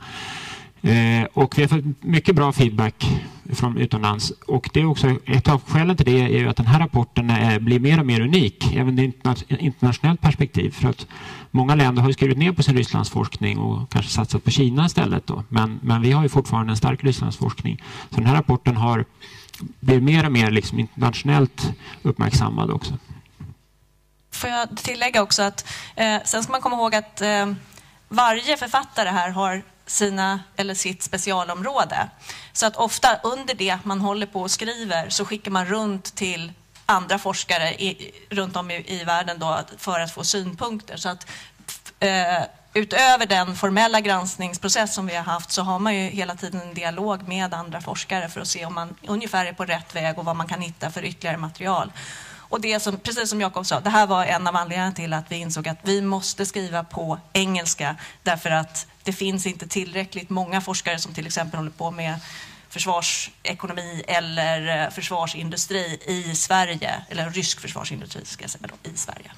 Eh, och vi har fått mycket bra feedback från utomlands. Och det är också ett av skälen till det är ju att den här rapporten är, blir mer och mer unik, även i internationellt perspektiv. För att många länder har skrivit ner på sin Rysslandsforskning och kanske satsat på Kina istället. Då. Men, men vi har ju fortfarande en stark Rysslandsforskning. Så den här rapporten har, blir mer och mer liksom internationellt uppmärksammad också. Får jag tillägga också att eh, sen ska man komma ihåg att eh, varje författare här har sina eller sitt specialområde. Så att ofta under det man håller på och skriver så skickar man runt till andra forskare i, runt om i, i världen då, för att få synpunkter. Så att, eh, utöver den formella granskningsprocess som vi har haft så har man ju hela tiden en dialog med andra forskare för att se om man ungefär är på rätt väg och vad man kan hitta för ytterligare material. Och det som, precis som Jakob sa, det här var en av anledningarna till att vi insåg att vi måste skriva på engelska därför att det finns inte tillräckligt många forskare som till exempel håller på med försvarsekonomi eller eh, försvarsindustri i Sverige, eller rysk försvarsindustri ska jag säga då, i Sverige.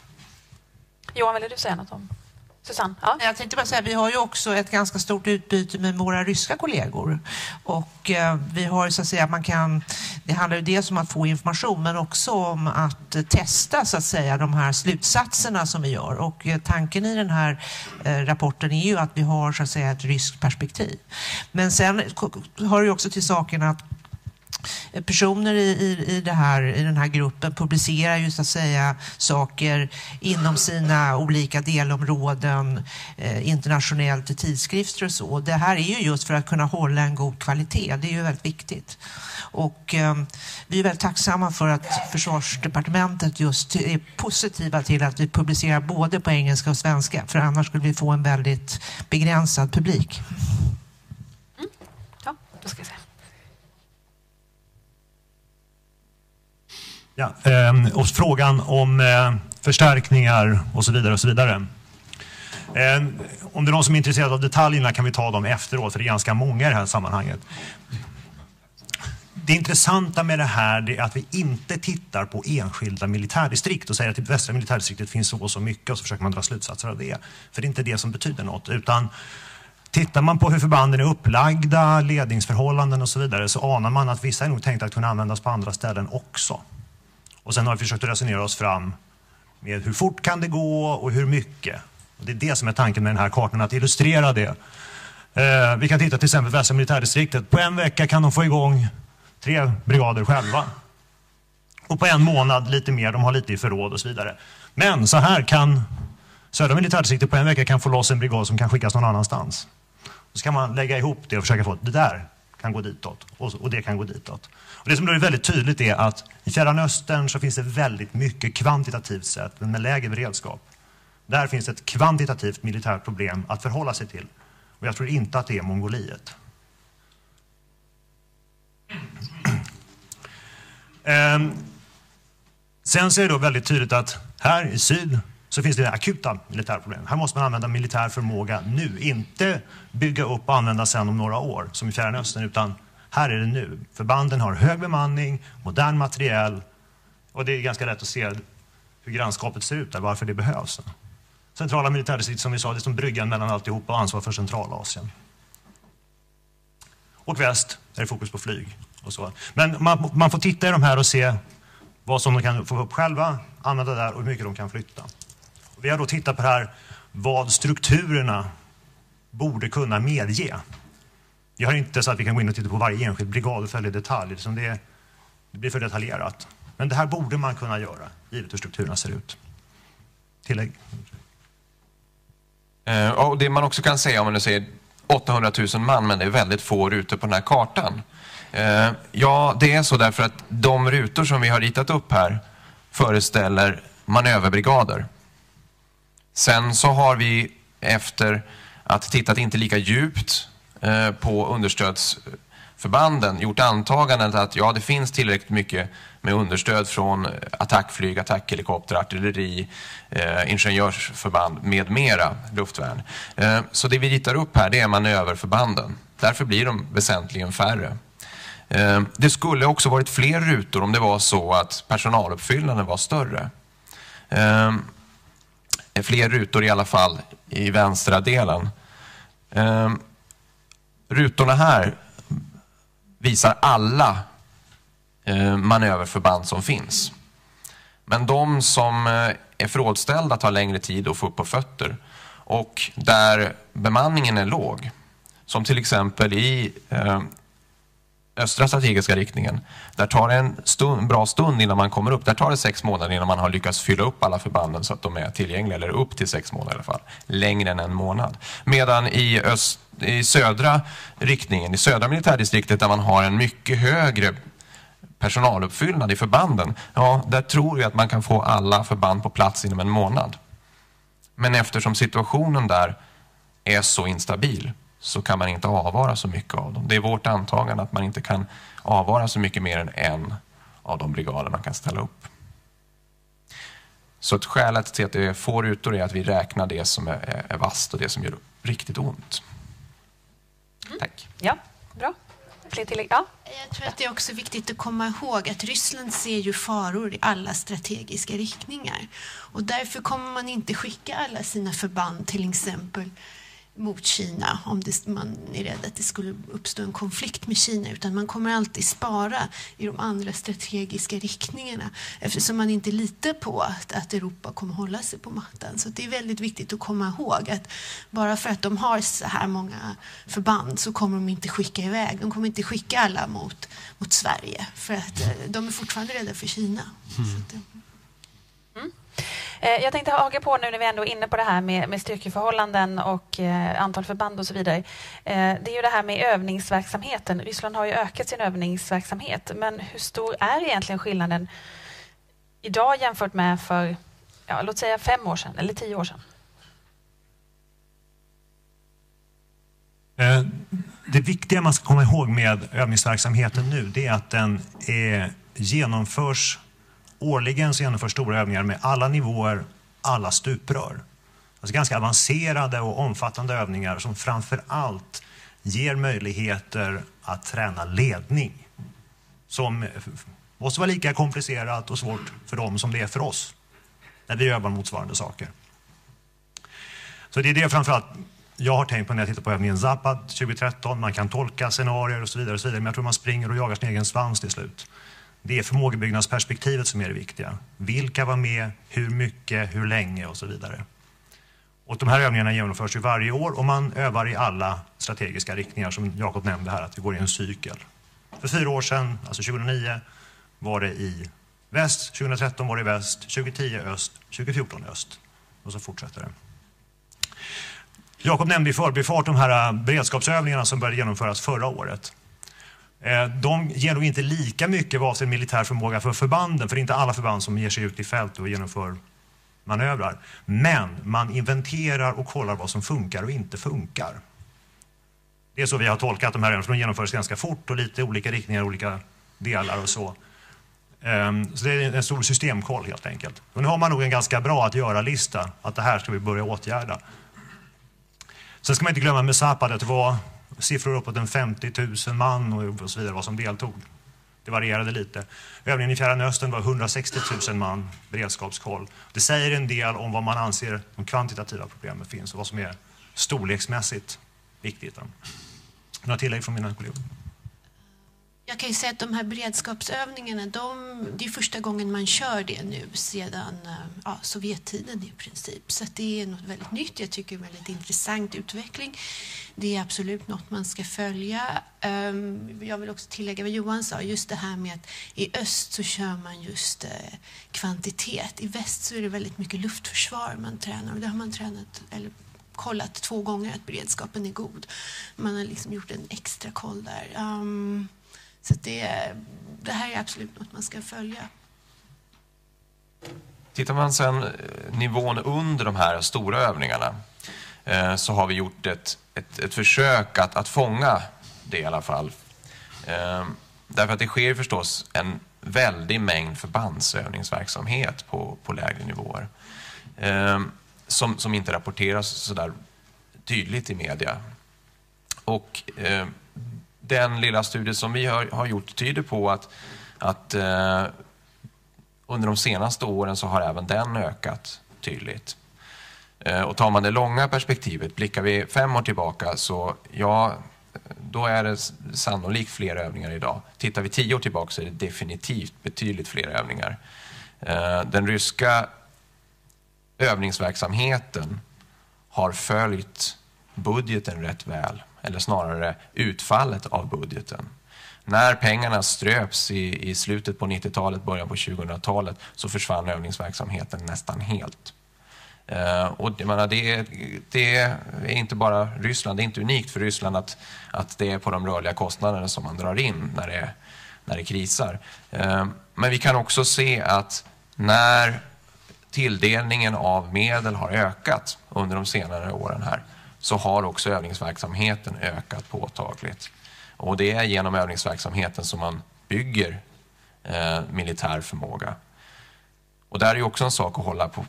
Johan, ville du säga något om? Susanne? Ja. Jag tänkte bara säga, vi har ju också ett ganska stort utbyte med våra ryska kollegor. Och eh, vi har så att säga, man kan, det handlar ju dels om att få information men också om att testa så att säga de här slutsatserna som vi gör. Och eh, tanken i den här eh, rapporten är ju att vi har så att säga ett ryskt perspektiv. Men sen hör det ju också till saken att personer i, i, i, det här, i den här gruppen publicerar ju så att säga saker inom sina olika delområden eh, internationellt i tidskrifter och så. Det här är ju just för att kunna hålla en god kvalitet. Det är ju väldigt viktigt. Och eh, vi är väldigt tacksamma för att försvarsdepartementet just är positiva till att vi publicerar både på engelska och svenska. För annars skulle vi få en väldigt begränsad publik. Mm. Ja, då ska jag säga. Ja, ehm, och frågan om eh, förstärkningar och så vidare. och så vidare. Ehm, om det är någon som är intresserad av detaljerna kan vi ta dem efteråt, för det är ganska många i det här sammanhanget. Det intressanta med det här är att vi inte tittar på enskilda militärdistrikt och säger att i västra militärdistriktet finns så och så mycket och så försöker man dra slutsatser av det. För det är inte det som betyder något. Utan Tittar man på hur förbanden är upplagda, ledningsförhållanden och så vidare så anar man att vissa är nog tänkta att kunna användas på andra ställen också. Och sen har vi försökt resonera oss fram med hur fort kan det gå och hur mycket. Och det är det som är tanken med den här kartan, att illustrera det. Eh, vi kan titta till exempel Västra militärdistriktet. På en vecka kan de få igång tre brigader själva. Och på en månad lite mer, de har lite i förråd och så vidare. Men så här kan Södra militärdistriktet på en vecka kan få loss en brigad som kan skickas någon annanstans. Och så kan man lägga ihop det och försöka få det där kan gå ditåt och, och det kan gå ditåt. Och det som då är väldigt tydligt är att i Fjärran Östern så finns det väldigt mycket kvantitativt sett, men med lägre beredskap. Där finns ett kvantitativt militärt problem att förhålla sig till. Och jag tror inte att det är Mongoliet. Ehm, sen så är det då väldigt tydligt att här i syd så finns det akuta militärproblem. Här måste man använda militär förmåga nu, inte bygga upp och använda sen om några år som i Fjärran Östern, utan här är det nu. Förbanden har hög bemanning, modern materiell och det är ganska lätt att se hur grannskapet ser ut där, varför det behövs. Centrala militärdistrikt som vi sa, det är som bryggan mellan alltihop och ansvar för Centralasien. Och väst är det fokus på flyg och så. Men man, man får titta i de här och se vad som de kan få upp själva, använda där och hur mycket de kan flytta. Vi har då tittat på det här vad strukturerna borde kunna medge. Vi har inte så att vi kan gå in och titta på varje enskild brigad och följa detaljer, det, det blir för detaljerat. Men det här borde man kunna göra, givet hur strukturerna ser ut. Tillägg? Eh, och det man också kan säga om man nu säger 800 000 man, men det är väldigt få rutor på den här kartan. Eh, ja, det är så därför att de rutor som vi har ritat upp här föreställer manöverbrigader. Sen så har vi efter att tittat inte lika djupt Eh, på understödsförbanden gjort antagandet att ja, det finns tillräckligt mycket med understöd från attackflyg, attackhelikopter, artilleri, eh, ingenjörsförband med mera luftvärn. Eh, så det vi ritar upp här det är manöverförbanden. Därför blir de väsentligen färre. Eh, det skulle också varit fler rutor om det var så att personaluppfyllnaden var större. Eh, fler rutor i alla fall i vänstra delen. Eh, Rutorna här visar alla eh, manöverförband som finns. Men de som eh, är förrådsställda tar längre tid att få upp på fötter och där bemanningen är låg, som till exempel i eh, östra strategiska riktningen. Där tar det en stund, bra stund innan man kommer upp. Där tar det sex månader innan man har lyckats fylla upp alla förbanden så att de är tillgängliga, eller upp till sex månader i alla fall. Längre än en månad. Medan i, öst, i södra riktningen, i södra militärdistriktet där man har en mycket högre personaluppfyllnad i förbanden, ja, där tror vi att man kan få alla förband på plats inom en månad. Men eftersom situationen där är så instabil så kan man inte avvara så mycket av dem. Det är vårt antagande att man inte kan avvara så mycket mer än en av de brigader man kan ställa upp. Så ett skälet till att det är få rutor är att vi räknar det som är, är vasst och det som gör riktigt ont. Mm. Tack. Ja, bra. fler tillägg? Ja. Jag tror att det är också viktigt att komma ihåg att Ryssland ser ju faror i alla strategiska riktningar. Och därför kommer man inte skicka alla sina förband till exempel mot Kina om det, man är rädd att det skulle uppstå en konflikt med Kina utan man kommer alltid spara i de andra strategiska riktningarna eftersom man inte litar på att, att Europa kommer hålla sig på mattan. Så det är väldigt viktigt att komma ihåg att bara för att de har så här många förband så kommer de inte skicka iväg. De kommer inte skicka alla mot, mot Sverige för att eh, de är fortfarande rädda för Kina. Mm. Eh, jag tänkte haka på nu när vi ändå är inne på det här med, med styrkeförhållanden och eh, antal förband och så vidare. Eh, det är ju det här med övningsverksamheten. Ryssland har ju ökat sin övningsverksamhet, men hur stor är egentligen skillnaden idag jämfört med för, ja, låt säga fem år sedan eller tio år sedan? Eh, det viktiga man ska komma ihåg med övningsverksamheten nu, det är att den är, genomförs Årligen så genomförs stora övningar med alla nivåer, alla stuprör. Alltså ganska avancerade och omfattande övningar som framför allt ger möjligheter att träna ledning. Som måste vara lika komplicerat och svårt för dem som det är för oss när vi övar motsvarande saker. Så det är det framförallt jag har tänkt på när jag tittar på övningen Zapad 2013. Man kan tolka scenarier och så vidare, och så vidare men jag tror man springer och jagar sin egen svans till slut. Det är förmågebyggnadsperspektivet som är det viktiga. Vilka var med, hur mycket, hur länge och så vidare. Och de här övningarna genomförs ju varje år och man övar i alla strategiska riktningar som Jakob nämnde här, att vi går i en cykel. För fyra år sedan, alltså 2009, var det i väst, 2013 var det i väst, 2010 öst, 2014 öst. Och så fortsätter det. Jakob nämnde i förbifart de här beredskapsövningarna som började genomföras förra året. Eh, de ger nog inte lika mycket vad avser militär förmåga för förbanden, för det är inte alla förband som ger sig ut i fält och genomför manövrar. Men man inventerar och kollar vad som funkar och inte funkar. Det är så vi har tolkat de här övningarna, för de genomförs ganska fort och lite olika riktningar, olika delar och så. Ehm, så det är en stor systemkoll helt enkelt. Och nu har man nog en ganska bra att göra-lista, att det här ska vi börja åtgärda. Sen ska man inte glömma med Zapad att det var siffror uppåt en 50 000 man och så vidare vad som deltog. Det varierade lite. Övningen i Fjärran Östern var 160 000 man beredskapskoll. Det säger en del om vad man anser de kvantitativa problemen finns och vad som är storleksmässigt viktigt. Några tillägg från mina kollegor? Jag kan ju säga att de här beredskapsövningarna, de, det är första gången man kör det nu sedan eh, ja, Sovjettiden i princip. Så det är något väldigt nytt. Jag tycker det är en väldigt intressant utveckling. Det är absolut något man ska följa. Ehm, jag vill också tillägga vad Johan sa, just det här med att i öst så kör man just eh, kvantitet. I väst så är det väldigt mycket luftförsvar man tränar och det har man tränat, eller kollat två gånger att beredskapen är god. Man har liksom gjort en extra koll där. Um, så det, det här är absolut något man ska följa. Tittar man sen eh, nivån under de här stora övningarna eh, så har vi gjort ett, ett, ett försök att, att fånga det i alla fall. Eh, därför att det sker förstås en väldig mängd förbandsövningsverksamhet på, på lägre nivåer som, som inte rapporteras så där tydligt i media. Och den lilla studie som vi har, har gjort tyder på att, att eh, under de senaste åren så har även den ökat tydligt. Eh, och tar man det långa perspektivet, blickar vi fem år tillbaka så ja, då är det sannolikt fler övningar idag. Tittar vi tio år tillbaka så är det definitivt betydligt fler övningar. Eh, den ryska övningsverksamheten har följt budgeten rätt väl eller snarare utfallet av budgeten. När pengarna ströps i, i slutet på 90-talet, början på 2000-talet så försvann övningsverksamheten nästan helt. Uh, och det, menar, det, det, är inte bara Ryssland, det är inte unikt för Ryssland att, att det är på de rörliga kostnaderna som man drar in när det, när det krisar. Uh, men vi kan också se att när tilldelningen av medel har ökat under de senare åren här så har också övningsverksamheten ökat påtagligt. Och det är genom övningsverksamheten som man bygger eh, militär förmåga. Och där är också en sak att hålla, på,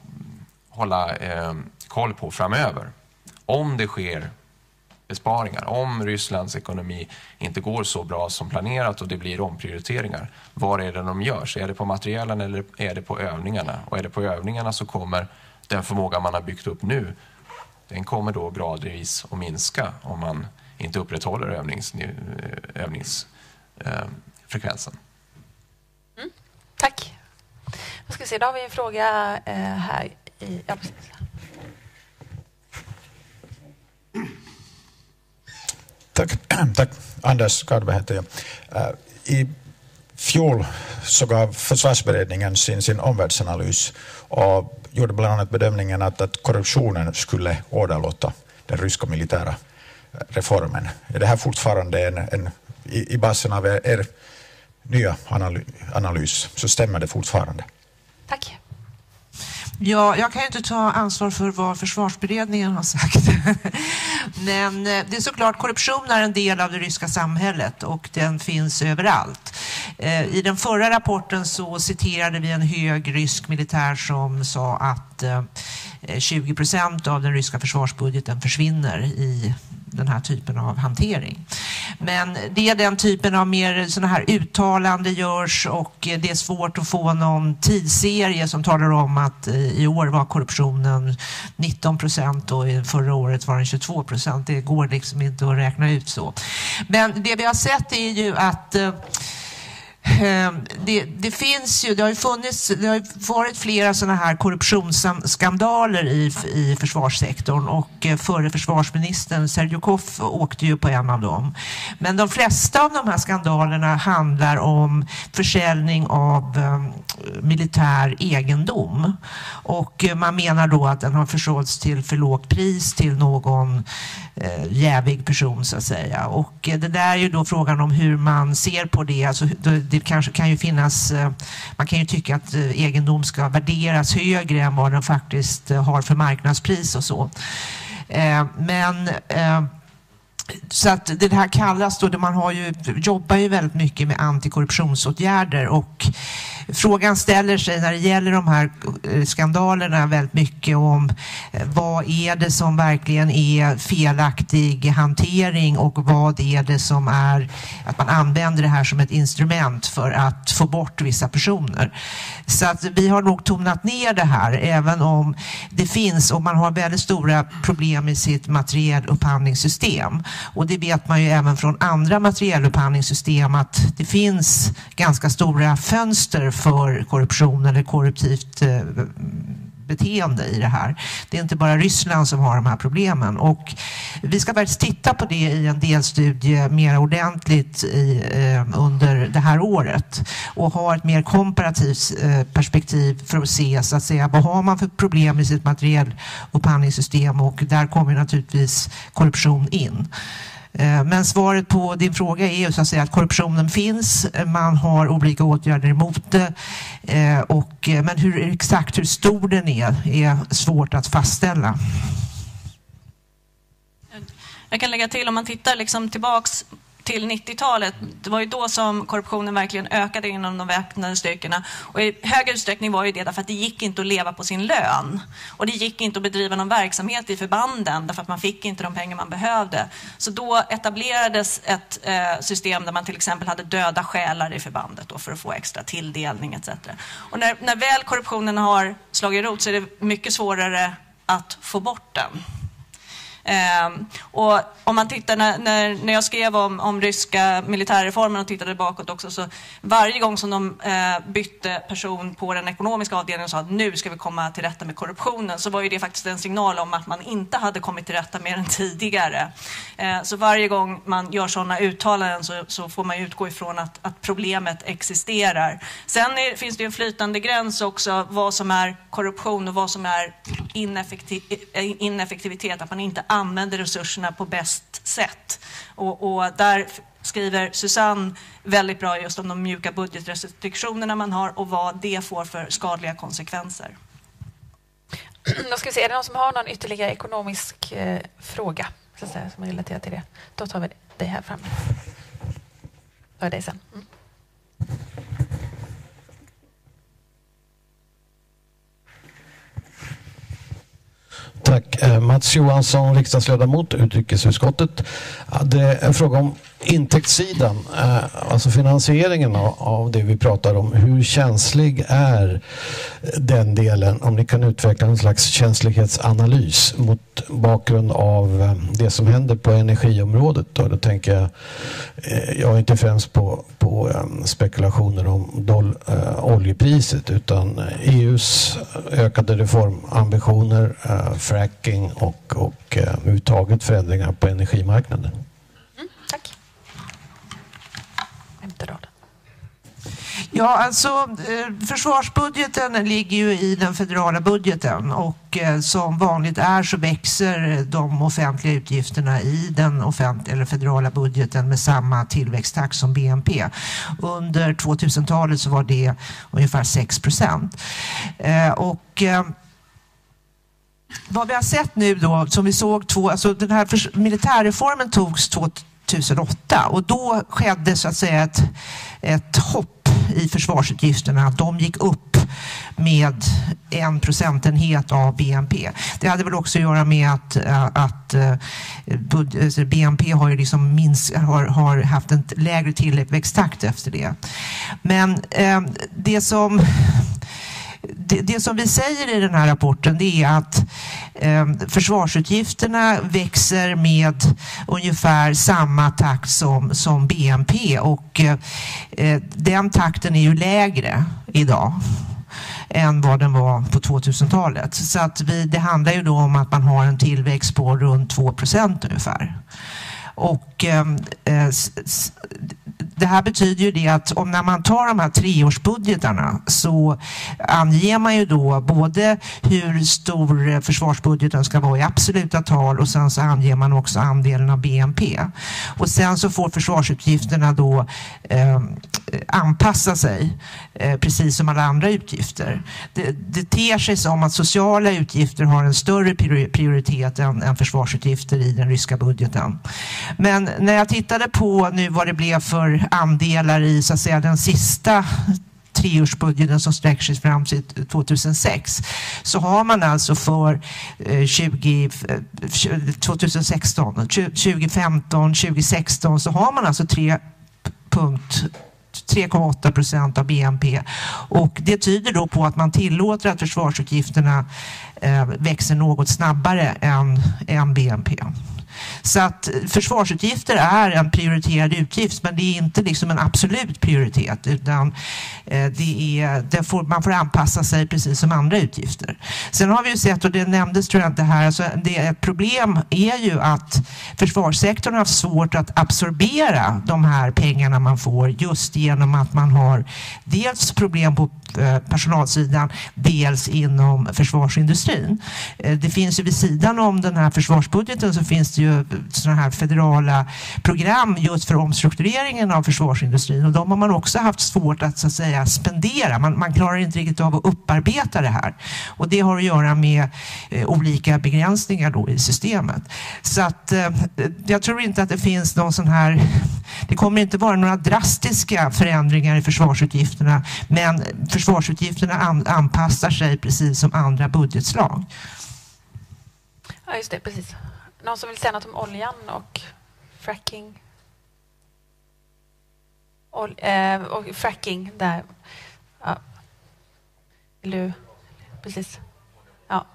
hålla eh, koll på framöver. Om det sker besparingar. Om Rysslands ekonomi inte går så bra som planerat och det blir omprioriteringar, var är det de görs? Är det på materielen eller är det på övningarna? Och är det på övningarna så kommer den förmåga man har byggt upp nu, den kommer då gradvis att minska om man inte upprätthåller övnings, övningsfrekvensen. Mm. Tack. Då ska vi se, då har vi en fråga eh, här. I, ja, precis. Tack. (clears throat) Tack. Anders Gardberg heter jag. Uh, I fjol så gav försvarsberedningen sin, sin omvärldsanalys och gjorde bland annat bedömningen att, att korruptionen skulle åderlåta den ryska militära eh, reformen. Är det här fortfarande en, en i, i basen av er, er nya analys så stämmer det fortfarande? Tack. Ja, jag kan ju inte ta ansvar för vad försvarsberedningen har sagt. (laughs) Men eh, det är såklart, korruption är en del av det ryska samhället och den finns överallt. Eh, I den förra rapporten så citerade vi en hög rysk militär som sa att eh, 20 procent av den ryska försvarsbudgeten försvinner i den här typen av hantering. Men det är den typen av mer sådana här uttalande görs och det är svårt att få någon tidsserie som talar om att eh, i år var korruptionen 19 procent och förra året var den 22 procent. Det går liksom inte att räkna ut så. Men det vi har sett är ju att eh, Ehm, det, det, finns ju, det har ju funnits, det har varit flera sådana här korruptionsskandaler i, i försvarssektorn och eh, förre försvarsministern Sergio Koff åkte ju på en av dem. Men de flesta av de här skandalerna handlar om försäljning av ehm, militär egendom och eh, man menar då att den har försålts till för lågt pris till någon eh, jävig person så att säga. Och det där är ju då frågan om hur man ser på det. Alltså, det kanske kan ju finnas, eh, man kan ju tycka att eh, egendom ska värderas högre än vad den faktiskt eh, har för marknadspris och så. Men så att det här kallas då, man har ju, jobbar ju väldigt mycket med antikorruptionsåtgärder och frågan ställer sig när det gäller de här eh, skandalerna väldigt mycket om eh, vad är det som verkligen är felaktig hantering och vad är det som är att man använder det här som ett instrument för att få bort vissa personer. Så att vi har nog tonat ner det här även om det finns och man har väldigt stora problem i sitt materielupphandlingssystem. Och det vet man ju även från andra materielupphandlingssystem att det finns ganska stora fönster för korruption eller korruptivt eh, beteende i det här. Det är inte bara Ryssland som har de här problemen och vi ska faktiskt titta på det i en delstudie mer ordentligt i, eh, under det här året och ha ett mer komparativt eh, perspektiv för att se så att säga vad har man för problem i sitt materielupphandlingssystem och där kommer naturligtvis korruption in. Eh, men svaret på din fråga är ju så att säga att korruptionen finns. Man har olika åtgärder emot det. Eh, och, eh, men hur, exakt hur stor den är är svårt att fastställa. Jag kan lägga till om man tittar liksom tillbaks till 90-talet. Det var ju då som korruptionen verkligen ökade inom de väpnade styrkorna. Och i hög utsträckning var ju det därför att det gick inte att leva på sin lön. Och det gick inte att bedriva någon verksamhet i förbanden därför att man fick inte de pengar man behövde. Så då etablerades ett eh, system där man till exempel hade döda själar i förbandet då för att få extra tilldelning etc. Och när, när väl korruptionen har slagit rot så är det mycket svårare att få bort den. Ehm, och om man tittar när, när, när jag skrev om, om ryska militärreformen och tittade bakåt också så varje gång som de eh, bytte person på den ekonomiska avdelningen och sa att nu ska vi komma till rätta med korruptionen så var ju det faktiskt en signal om att man inte hade kommit till rätta med den tidigare. Eh, så varje gång man gör sådana uttalanden så, så, får man utgå ifrån att, att problemet existerar. Sen är, finns det en flytande gräns också vad som är korruption och vad som är ineffektiv, eh, ineffektivitet, att man inte använder resurserna på bäst sätt. Och, och där skriver Susanne väldigt bra just om de mjuka budgetrestriktionerna man har och vad det får för skadliga konsekvenser. (clears throat) Då ska vi se, är det någon som har någon ytterligare ekonomisk eh, fråga så att säga, som är relaterad till det? Då tar vi dig här framme. Hör dig sen. Mm. Tack. Eh, Mats Johansson, riksdagsledamot, utrikesutskottet. hade en fråga om intäktssidan, eh, alltså finansieringen av det vi pratar om. Hur känslig är den delen? Om ni kan utveckla en slags känslighetsanalys mot bakgrund av eh, det som händer på energiområdet. Då, då tänker jag, eh, jag är inte främst på, på spekulationer om doll, oljepriset utan e EUs ökade reformambitioner, fracking och, och överhuvudtaget förändringar på energimarknaden. Mm, tack. Femte raden. Ja, alltså eh, försvarsbudgeten ligger ju i den federala budgeten och eh, som vanligt är så växer de offentliga utgifterna i den offentliga eller federala budgeten med samma tillväxttakt som BNP. Under 2000-talet så var det ungefär 6 procent. Eh, och vad vi har sett nu då, som vi såg två, alltså den här militärreformen togs 2008 och då skedde så att säga ett, ett hopp i försvarsutgifterna. att De gick upp med en procentenhet av BNP. Det hade väl också att göra med att, eh, att eh, BNP eh, har, ju liksom minst, har, har haft en lägre tillväxttakt efter det. Men eh, det som det, det, som vi säger i den här rapporten det är att eh, försvarsutgifterna växer med ungefär samma takt som, som BNP och eh, eh, den takten är ju lägre idag än vad den var på 2000-talet. Så att vi, det handlar ju då om att man har en tillväxt på runt 2 procent ungefär. Och ehm, eh, s, s, det här betyder ju det att om när man tar de här treårsbudgetarna så anger man ju då både hur stor försvarsbudgeten ska vara i absoluta tal och sen så anger man också andelen av BNP. Och sen så får försvarsutgifterna då eh, anpassa sig eh, precis som alla andra utgifter. Det, det ter sig som att sociala utgifter har en större prioritet än, än försvarsutgifter i den ryska budgeten. Men när jag tittade på nu vad det blev för andelar i så att säga, den sista treårsbudgeten som sträcker sig fram till 2006 så har man alltså för 20, 2016, 2015, 2016 så har man alltså 3,8 procent av BNP och det tyder då på att man tillåter att försvarsutgifterna eh, växer något snabbare än, än BNP. Så att försvarsutgifter är en prioriterad utgift men det är inte liksom en absolut prioritet utan eh, det är, det får, man får anpassa sig precis som andra utgifter. Sen har vi ju sett, och det nämndes tror jag inte här, alltså det, ett problem är ju att försvarssektorn har haft svårt att absorbera de här pengarna man får just genom att man har dels problem på eh, personalsidan, dels inom försvarsindustrin. Eh, det finns ju vid sidan om den här försvarsbudgeten så finns det ju sådana här federala program just för omstruktureringen av försvarsindustrin och de har man också haft svårt att så att säga spendera. Man, man klarar inte riktigt av att upparbeta det här och det har att göra med eh, olika begränsningar då i systemet. Så att eh, jag tror inte att det finns någon sån här det kommer inte vara några drastiska förändringar i försvarsutgifterna men försvarsutgifterna an, anpassar sig precis som andra budgetslag. Ja, just det, precis. Någon som vill säga något om oljan och fracking? Ol eh, och fracking där. Ja. Vill du? Precis. Ja.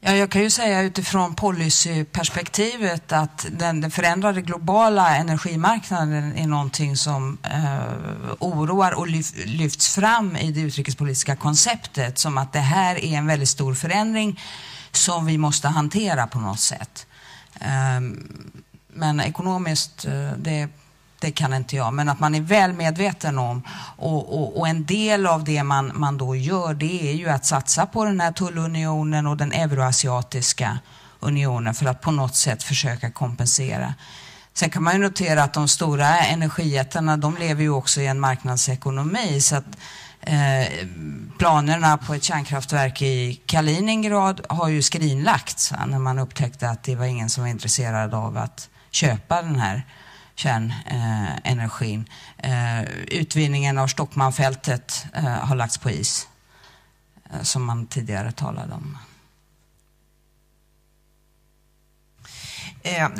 Ja, jag kan ju säga utifrån policyperspektivet att den, förändrade globala energimarknaden är någonting som eh, oroar och lyfts fram i det utrikespolitiska konceptet som att det här är en väldigt stor förändring som vi måste hantera på något sätt. Eh, men ekonomiskt, eh, det det kan inte jag, men att man är väl medveten om. Och, och, och, en del av det man, man då gör det är ju att satsa på den här tullunionen och den euroasiatiska unionen för att på något sätt försöka kompensera. Sen kan man ju notera att de stora energijättarna de lever ju också i en marknadsekonomi så att eh, planerna på ett kärnkraftverk i Kaliningrad har ju skrinlagts när man upptäckte att det var ingen som var intresserad av att köpa den här kärnenergin. Eh, eh, utvinningen av Stockmanfältet eh, har lagts på is. som man tidigare talade om?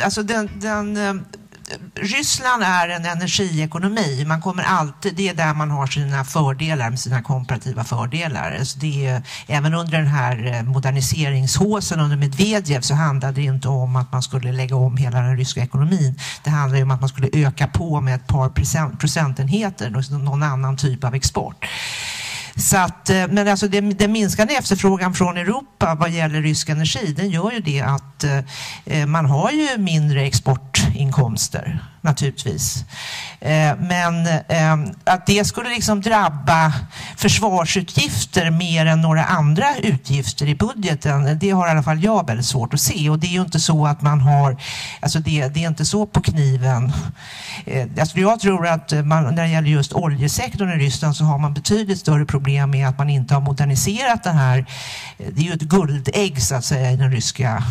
Alltså den, den, Ryssland är en energiekonomi. Man kommer alltid, det är där man har sina fördelar, sina komparativa fördelar. Alltså det är, även under den här eh, moderniseringshåsen under Medvedev så handlade det inte om att man skulle lägga om hela den ryska ekonomin. Det handlade om att man skulle öka på med ett par procent, procentenheter, någon annan typ av export. Så att, eh, men alltså det, den minskande efterfrågan från Europa vad gäller rysk energi, den gör ju det att eh, eh, man har ju mindre exportinkomster naturligtvis. Eh, men ehm, att det skulle liksom drabba försvarsutgifter mer än några andra utgifter i budgeten, det har i alla fall jag väldigt svårt att se. Och det är ju inte så att man har, alltså det, det är inte så på kniven. Eh, alltså jag tror att man, när det gäller just oljesektorn i Ryssland så har man betydligt större problem med att man inte har moderniserat det här, eh, det är ju ett guldägg så att säga i den ryska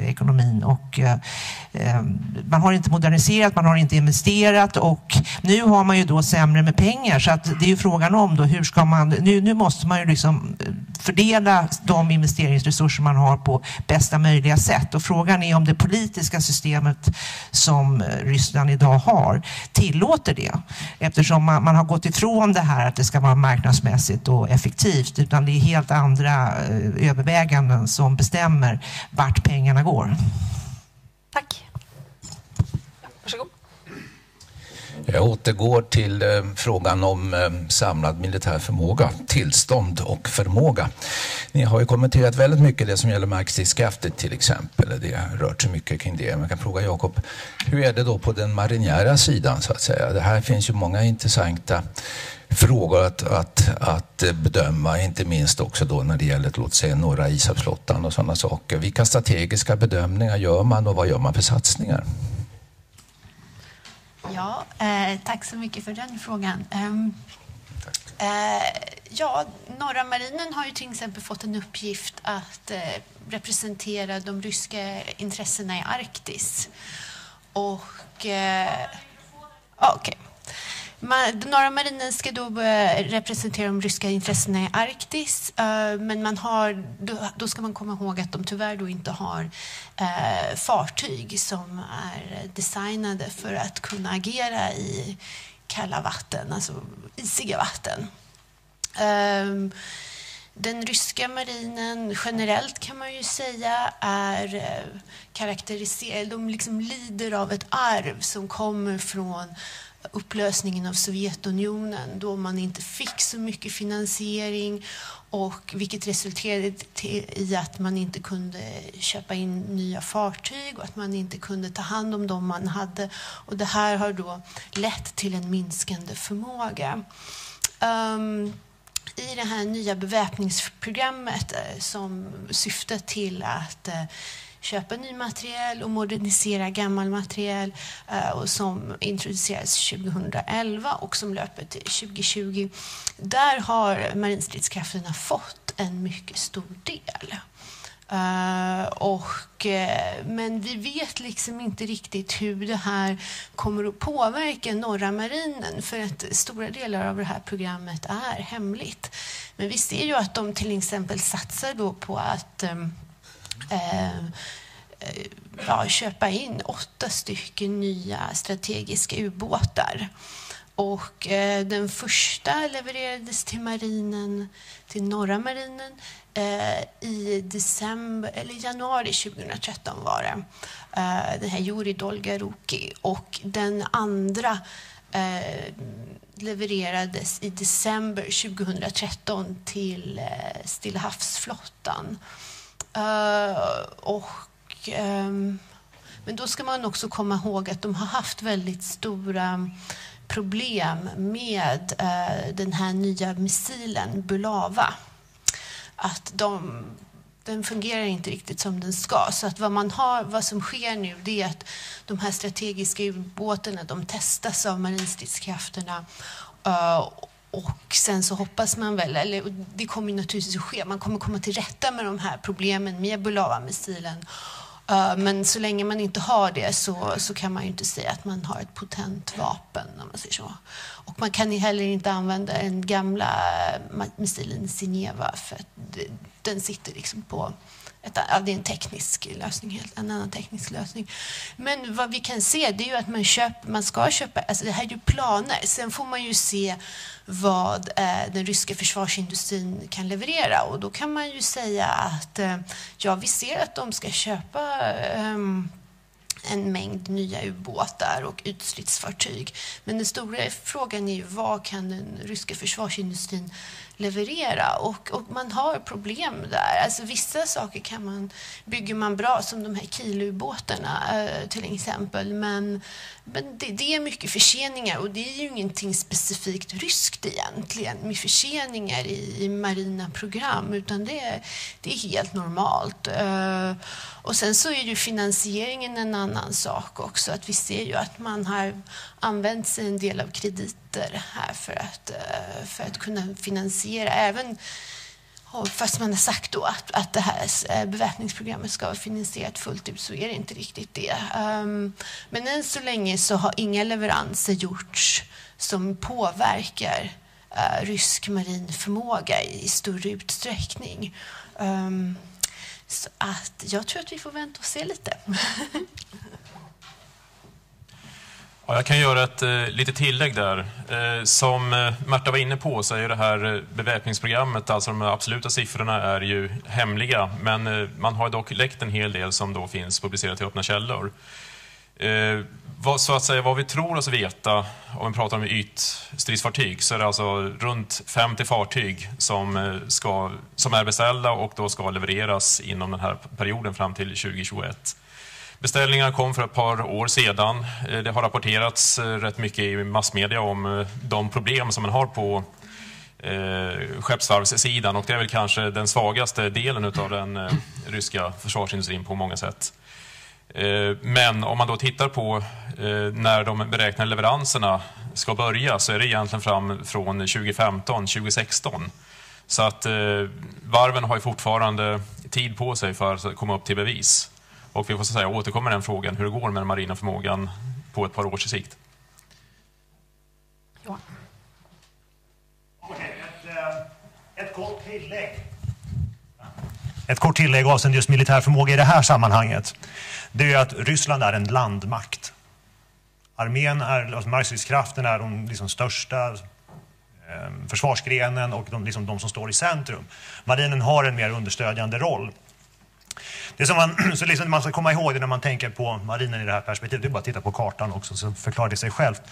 ekonomin och ehm, man har inte moderniserat, man har inte investerat och nu har man ju då sämre med pengar så att det är ju frågan om då hur ska man, nu, nu måste man ju liksom eh, fördela de investeringsresurser man har på bästa möjliga sätt och frågan är om det politiska systemet som eh, Ryssland idag har tillåter det eftersom man, man har gått ifrån det här att det ska vara marknadsmässigt och effektivt utan det är helt andra eh, överväganden som bestämmer vart pengarna går. Tack. Varsågod. Jag återgår till eh, frågan om eh, samlad militär förmåga, tillstånd och förmåga. Ni har ju kommenterat väldigt mycket det som gäller markstridskrafter till exempel. Det har rört sig mycket kring det. Man kan fråga Jakob, hur är det då på den marinjära sidan så att säga? Det här finns ju många intressanta frågor att, att, att eh, bedöma, inte minst också då när det gäller låt säga norra ishavsflottan och sådana saker. Vilka strategiska bedömningar gör man och vad gör man för satsningar? Ja, eh, tack så mycket för den frågan. Um, eh, ja, norra marinen har ju till exempel fått en uppgift att eh, representera de ryska intressena i Arktis. Och... Eh, okay. Norra marinen ska då eh, representera de ryska intressena i Arktis, eh, men man har, då, ska man komma ihåg att de tyvärr då inte har eh, fartyg som är designade för att kunna agera i kalla vatten, alltså isiga vatten. Ehm, den ryska marinen generellt kan man ju säga är karaktäriserad, de liksom lider av ett arv som kommer från upplösningen av Sovjetunionen då man inte fick så mycket finansiering och vilket resulterade i att man inte kunde köpa in nya fartyg och att man inte kunde ta hand om dem man hade. Och det här har då lett till en minskande förmåga. Um, i det här nya beväpningsprogrammet eh, som syftar till att eh, köpa ny materiel och modernisera gammal materiel eh, och som introducerades 2011 och som löper till 2020. Där har marinstridskrafterna fått en mycket stor del. Uh, och, uh, men vi vet liksom inte riktigt hur det här kommer att påverka norra marinen för att stora delar av det här programmet är hemligt. Men vi ser ju att de till exempel satsar då på att um, Ehm, eh, ja, köpa in åtta stycken nya strategiska ubåtar. Och eh, den första levererades till marinen, till norra marinen eh, i december, eller januari 2013 var det. Eh, den här Juri Dolgaruki. Och den andra eh, levererades i december 2013 till eh, Stilla havsflottan. Uh, och, um, men då ska man också komma ihåg att de har haft väldigt stora problem med uh, den här nya missilen Bulava. Att de, den fungerar inte riktigt som den ska. Så att vad, man har, vad som sker nu det är att de här strategiska ubåtarna de testas av marinstridskrafterna uh, och sen så hoppas man väl, eller det kommer naturligtvis att ske, man kommer komma till rätta med de här problemen med Bulava-missilen eh, men så länge man inte har det så, så kan man ju inte säga att man har ett potent vapen, om man säger så. Och man kan heller inte använda den gamla eh, missilen Sineva för att den sitter liksom på ett, ja, det är en teknisk lösning, helt, en annan teknisk lösning. Men vad vi kan se det är ju att man, köper, man ska köpa, alltså det här är ju planer. Sen får man ju se vad eh, den ryska försvarsindustrin kan leverera och då kan man ju säga att eh, ja, vi ser att de ska köpa eh, en mängd nya ubåtar och ytstridsfartyg. Men den stora frågan är ju vad kan den ryska försvarsindustrin leverera? Och, och man har problem där. Alltså vissa saker kan man, bygger man bra, som de här Kielubåtarna eh, till exempel. Men, men det, det, är mycket förseningar och det är ju ingenting specifikt ryskt egentligen med förseningar i, i marina program utan det, är, det är helt normalt. Uh, och sen så är ju finansieringen en annan sak också. Att vi ser ju att man har använt sig en del av krediter här för att, uh, för att kunna finansiera även fast man har sagt då att, att det här eh, beväpningsprogrammet ska vara finansierat fullt ut så är det inte riktigt det. Um, men än så länge så har inga leveranser gjorts som påverkar uh, rysk marin förmåga i, i större utsträckning. Um, så att jag tror att vi får vänta och se lite. (laughs) Ja, jag kan göra ett eh, litet tillägg där. Eh, som eh, Märta var inne på så är det här eh, beväpningsprogrammet, alltså de absoluta siffrorna är ju hemliga. Men eh, man har dock läckt en hel del som då finns publicerat i öppna källor. Eh, vad, så att säga, vad vi tror oss veta, om vi pratar om ytstridsfartyg, så är det alltså runt 50 fartyg som, eh, ska, som är beställda och då ska levereras inom den här perioden fram till 2021. Beställningarna kom för ett par år sedan. Eh, det har rapporterats eh, rätt mycket i massmedia om eh, de problem som man har på eh, skeppsvarvssidan och det är väl kanske den svagaste delen av den eh, ryska försvarsindustrin på många sätt. Eh, men om man då tittar på eh, när de beräknade leveranserna ska börja så är det egentligen fram från 2015, 2016. Så att varven har ju fortfarande tid på sig för att komma upp till bevis. Och vi får så säga återkomma den frågan hur det går med den marina förmågan på ett par års sikt. Ja. ett, eh, ett kort tillägg. Ett kort tillägg avseende just militär förmåga i det här sammanhanget. Det är att Ryssland är en landmakt. Armén är, alltså markstridskraften är de liksom största eh, försvarsgrenen och de, liksom de som står i centrum. Marinen har en mer understödjande roll. Det som man, (clears throat) så liksom man ska komma ihåg det när man tänker på marinen i det här perspektivet, det är bara att titta på kartan också så förklarar det sig självt.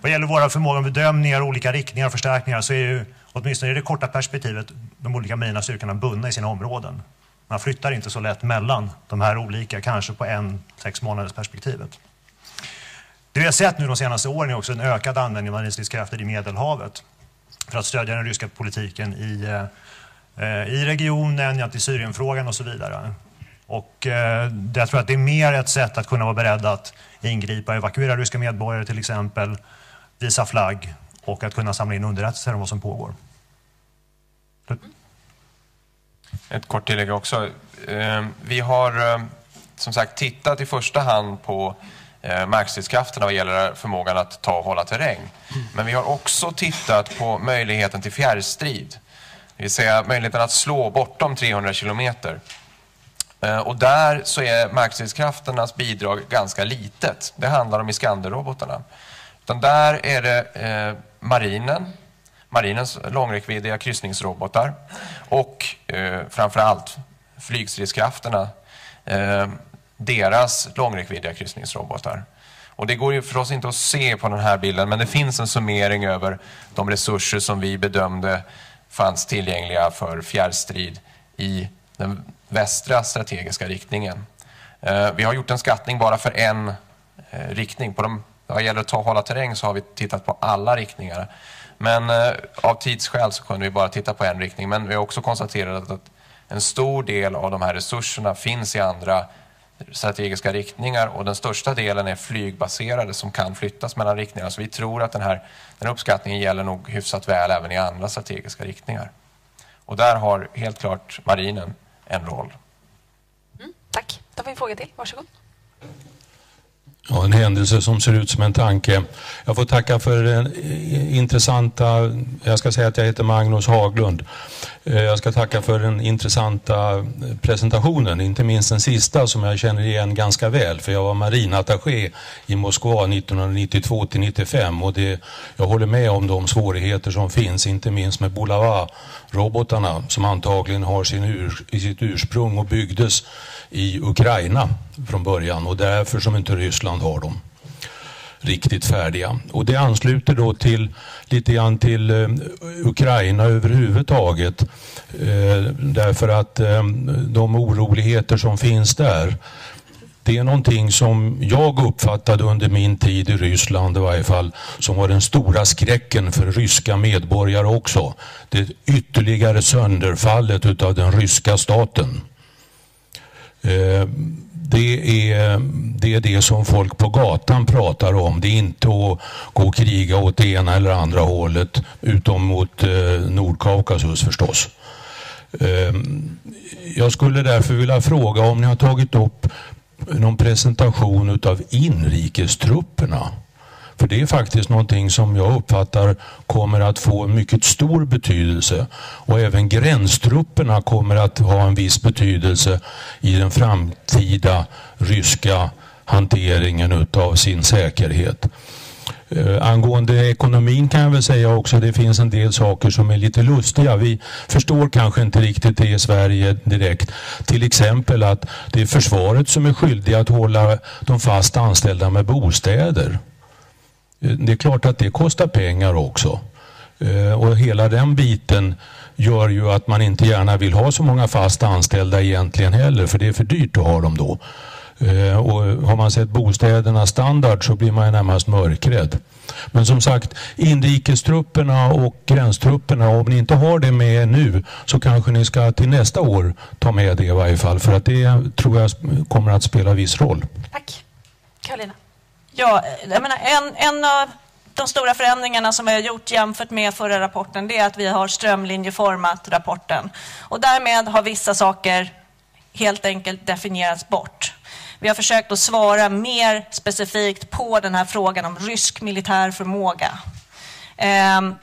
Vad gäller våra förmågor bedömningar, olika riktningar och förstärkningar så är ju åtminstone i det korta perspektivet de olika marina styrkorna bundna i sina områden. Man flyttar inte så lätt mellan de här olika, kanske på en, sex månaders perspektivet. Det vi har sett nu de senaste åren är också en ökad användning av marinstridskrafter i Medelhavet för att stödja den ryska politiken i, eh, Eh, i regionen, i Syrienfrågan och så vidare. Och eh, jag tror att det är mer ett sätt att kunna vara beredd att ingripa, evakuera ryska medborgare till exempel, visa flagg och att kunna samla in underrättelser om vad som pågår. Ett kort tillägg också. Eh, vi har eh, som sagt tittat i första hand på markstridskrafterna vad gäller förmågan att ta och hålla terräng. Men vi har också tittat på möjligheten till fjärrstrid. Det vill säga möjligheten att slå bortom 300 kilometer. Eh, och där så är markstridskrafternas bidrag ganska litet. Det handlar om Iskanderrobotarna. Utan där är det eh, marinen, marinens långräckviddiga kryssningsrobotar och eh, framförallt flygstridskrafterna, eh, deras långräckviddiga kryssningsrobotar. Och det går ju förstås inte att se på den här bilden, men det finns en summering över de resurser som vi bedömde fanns tillgängliga för fjärrstrid i den västra strategiska riktningen. Eh, vi har gjort en skattning bara för en eh, riktning. På de, vad gäller att ta hålla terräng så har vi tittat på alla riktningar. Men eh, av tidsskäl så kunde vi bara titta på en riktning. Men vi har också konstaterat att en stor del av de här resurserna finns i andra strategiska riktningar och den största delen är flygbaserade som kan flyttas mellan riktningar. Så vi tror att den här den uppskattningen gäller nog hyfsat väl även i andra strategiska riktningar. Och där har helt klart marinen en roll. Mm, tack. Då har vi en fråga till. Varsågod. Ja, en händelse som ser ut som en tanke. Jag får tacka för den intressanta, jag ska säga att jag heter Magnus Haglund. Eh, jag ska tacka för den intressanta presentationen, inte minst den sista som jag känner igen ganska väl, för jag var marinattaché i Moskva 1992 till 95 och det, jag håller med om de svårigheter som finns, inte minst med robotarna som antagligen har sin ur, i sitt ursprung och byggdes i Ukraina från början och därför som inte Ryssland har dem riktigt färdiga. Och det ansluter då till lite grann till eh, Ukraina överhuvudtaget. Eh, därför att eh, de oroligheter som finns där det är någonting som jag uppfattade under min tid i Ryssland i varje fall som var den stora skräcken för ryska medborgare också. Det ytterligare sönderfallet utav den ryska staten. Eh, det är, det är det som folk på gatan pratar om. Det är inte att gå och kriga åt det ena eller andra hållet utom mot eh, Nordkaukasus förstås. Eh, jag skulle därför vilja fråga om ni har tagit upp någon presentation utav inrikestrupperna. För det är faktiskt någonting som jag uppfattar kommer att få en mycket stor betydelse. Och även gränstrupperna kommer att ha en viss betydelse i den framtida ryska hanteringen utav sin säkerhet. Eh, angående ekonomin kan jag väl säga också det finns en del saker som är lite lustiga. Vi förstår kanske inte riktigt det i Sverige direkt. Till exempel att det är försvaret som är skyldiga att hålla de fast anställda med bostäder. Eh, det är klart att det kostar pengar också. Eh, och hela den biten gör ju att man inte gärna vill ha så många fast anställda egentligen heller för det är för dyrt att ha dem då. Eh, och har man sett bostädernas standard så blir man närmast mörkrädd. Men som sagt, inrikestrupperna och gränstrupperna, om ni inte har det med er nu så kanske ni ska till nästa år ta med det i varje fall för att det tror jag kommer att spela viss roll. Tack. Karolina. Ja, eh, jag menar, en, en av de stora förändringarna som vi har gjort jämfört med förra rapporten det är att vi har strömlinjeformat rapporten. Och därmed har vissa saker helt enkelt definierats bort. Vi har försökt att svara mer specifikt på den här frågan om rysk militär förmåga. Ehm,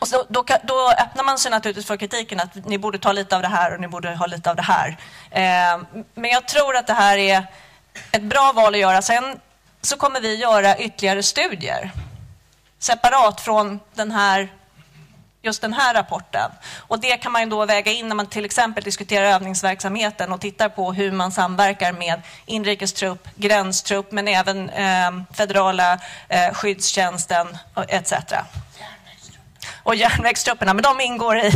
och så, då, då, öppnar man sig naturligtvis för kritiken att ni borde ta lite av det här och ni borde ha lite av det här. Ehm, men jag tror att det här är ett bra val att göra. Sen så kommer vi göra ytterligare studier separat från den här, just den här rapporten. Och det kan man då väga in när man till exempel diskuterar övningsverksamheten och tittar på hur man samverkar med inrikestrupp, gränstrupp men även eh, federala eh, skyddstjänsten etc. Och järnvägstrupperna, men de ingår i,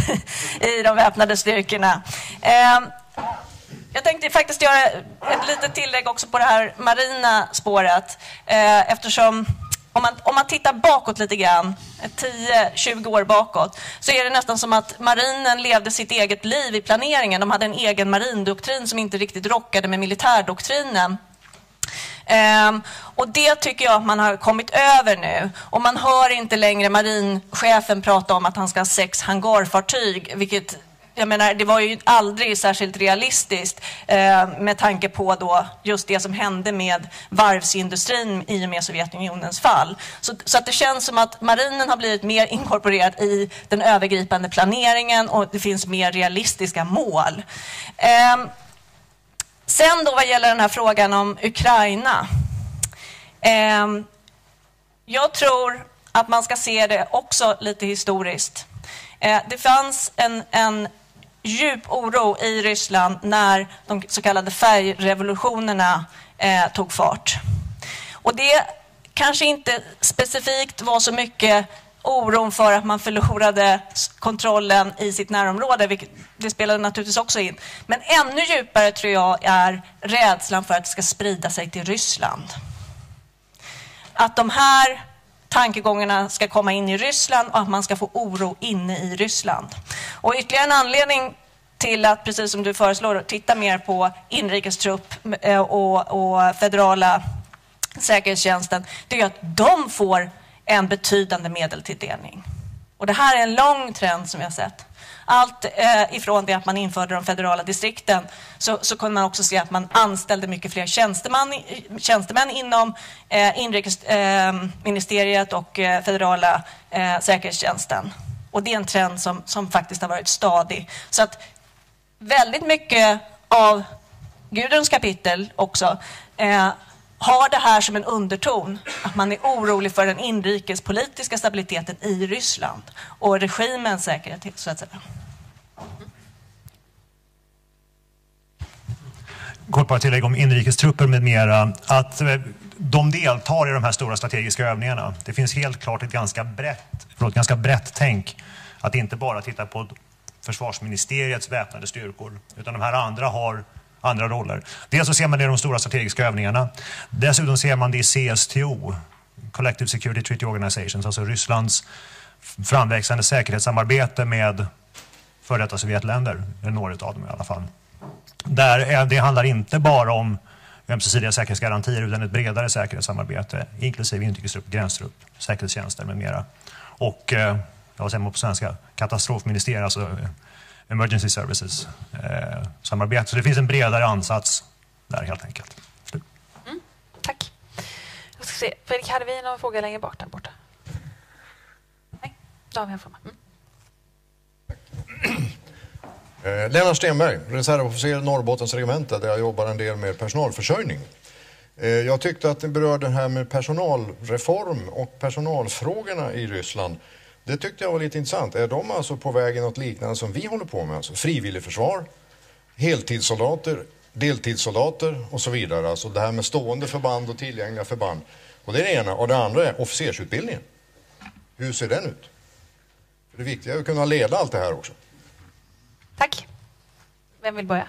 (laughs) i de väpnade styrkorna. Eh, jag tänkte faktiskt göra ett litet tillägg också på det här marina spåret. Eh, eftersom om man, om man tittar bakåt lite grann, 10-20 år bakåt, så är det nästan som att marinen levde sitt eget liv i planeringen. De hade en egen marindoktrin som inte riktigt rockade med militärdoktrinen. Um, och det tycker jag att man har kommit över nu. Och man hör inte längre marinchefen prata om att han ska ha sex hangarfartyg, vilket jag menar, det var ju aldrig särskilt realistiskt eh, med tanke på då just det som hände med varvsindustrin i och med Sovjetunionens fall. Så, så att det känns som att marinen har blivit mer inkorporerad i den övergripande planeringen och det finns mer realistiska mål. Eh, sen då vad gäller den här frågan om Ukraina. Eh, jag tror att man ska se det också lite historiskt. Eh, det fanns en, en djup oro i Ryssland när de så kallade färgrevolutionerna eh, tog fart. Och det kanske inte specifikt var så mycket oron för att man förlorade kontrollen i sitt närområde, vilket det spelade naturligtvis också in. Men ännu djupare tror jag är rädslan för att det ska sprida sig till Ryssland. Att de här tankegångarna ska komma in i Ryssland och att man ska få oro inne i Ryssland. Och ytterligare en anledning till att, precis som du föreslår, titta mer på inrikestrupp eh, och, och federala säkerhetstjänsten, det är att de får en betydande medeltilldelning. Och det här är en lång trend som vi har sett. Allt eh, ifrån det att man införde de federala distrikten så, så kunde man också se att man anställde mycket fler tjänsteman, tjänstemän inom eh, inrikesministeriet eh, och eh, federala eh, säkerhetstjänsten. Och det är en trend som, som faktiskt har varit stadig. Så att väldigt mycket av Gudruns kapitel också eh, har det här som en underton, att man är orolig för den inrikespolitiska stabiliteten i Ryssland och regimens säkerhet, så att säga. Kort bara tillägg om inrikestrupper med mera. Att eh, de deltar i de här stora strategiska övningarna. Det finns helt klart ett ganska brett, förlåt, ganska brett tänk att inte bara titta på försvarsministeriets väpnade styrkor, utan de här andra har andra roller. Dels så ser man det i de stora strategiska övningarna. Dessutom ser man det i CSTO, Collective Security Treaty Organizations, alltså Rysslands framväxande säkerhetssamarbete med före detta Sovjetländer, eller några av dem i alla fall. Där det handlar inte bara om ömsesidiga säkerhetsgarantier utan ett bredare säkerhetssamarbete, inklusive inrikestrupp, gränstrupp, säkerhetstjänster med mera. Och, eh, vad säger man på svenska, katastrofministerier, alltså eh, Emergency Services eh, samarbete. Så det finns en bredare ansats där helt enkelt. Mm, tack. Jag ska se. Fredrik, hade vi någon fråga längre bak där borta? Nej, då har vi en fråga. Mm. Eh, Lennart Stenberg, reservofficer Norrbottens regemente där jag jobbar en del med personalförsörjning. Eh, jag tyckte att ni berörde det här med personalreform och personalfrågorna i Ryssland. Det tyckte jag var lite intressant. Är de alltså på väg i något liknande som vi håller på med? Alltså frivilligförsvar, heltidssoldater, deltidssoldater och så vidare. Alltså det här med stående förband och tillgängliga förband. Och det är det ena. Och det andra är officersutbildningen. Hur ser den ut? För det viktiga är att kunna leda allt det här också. Tack. Vem vill börja?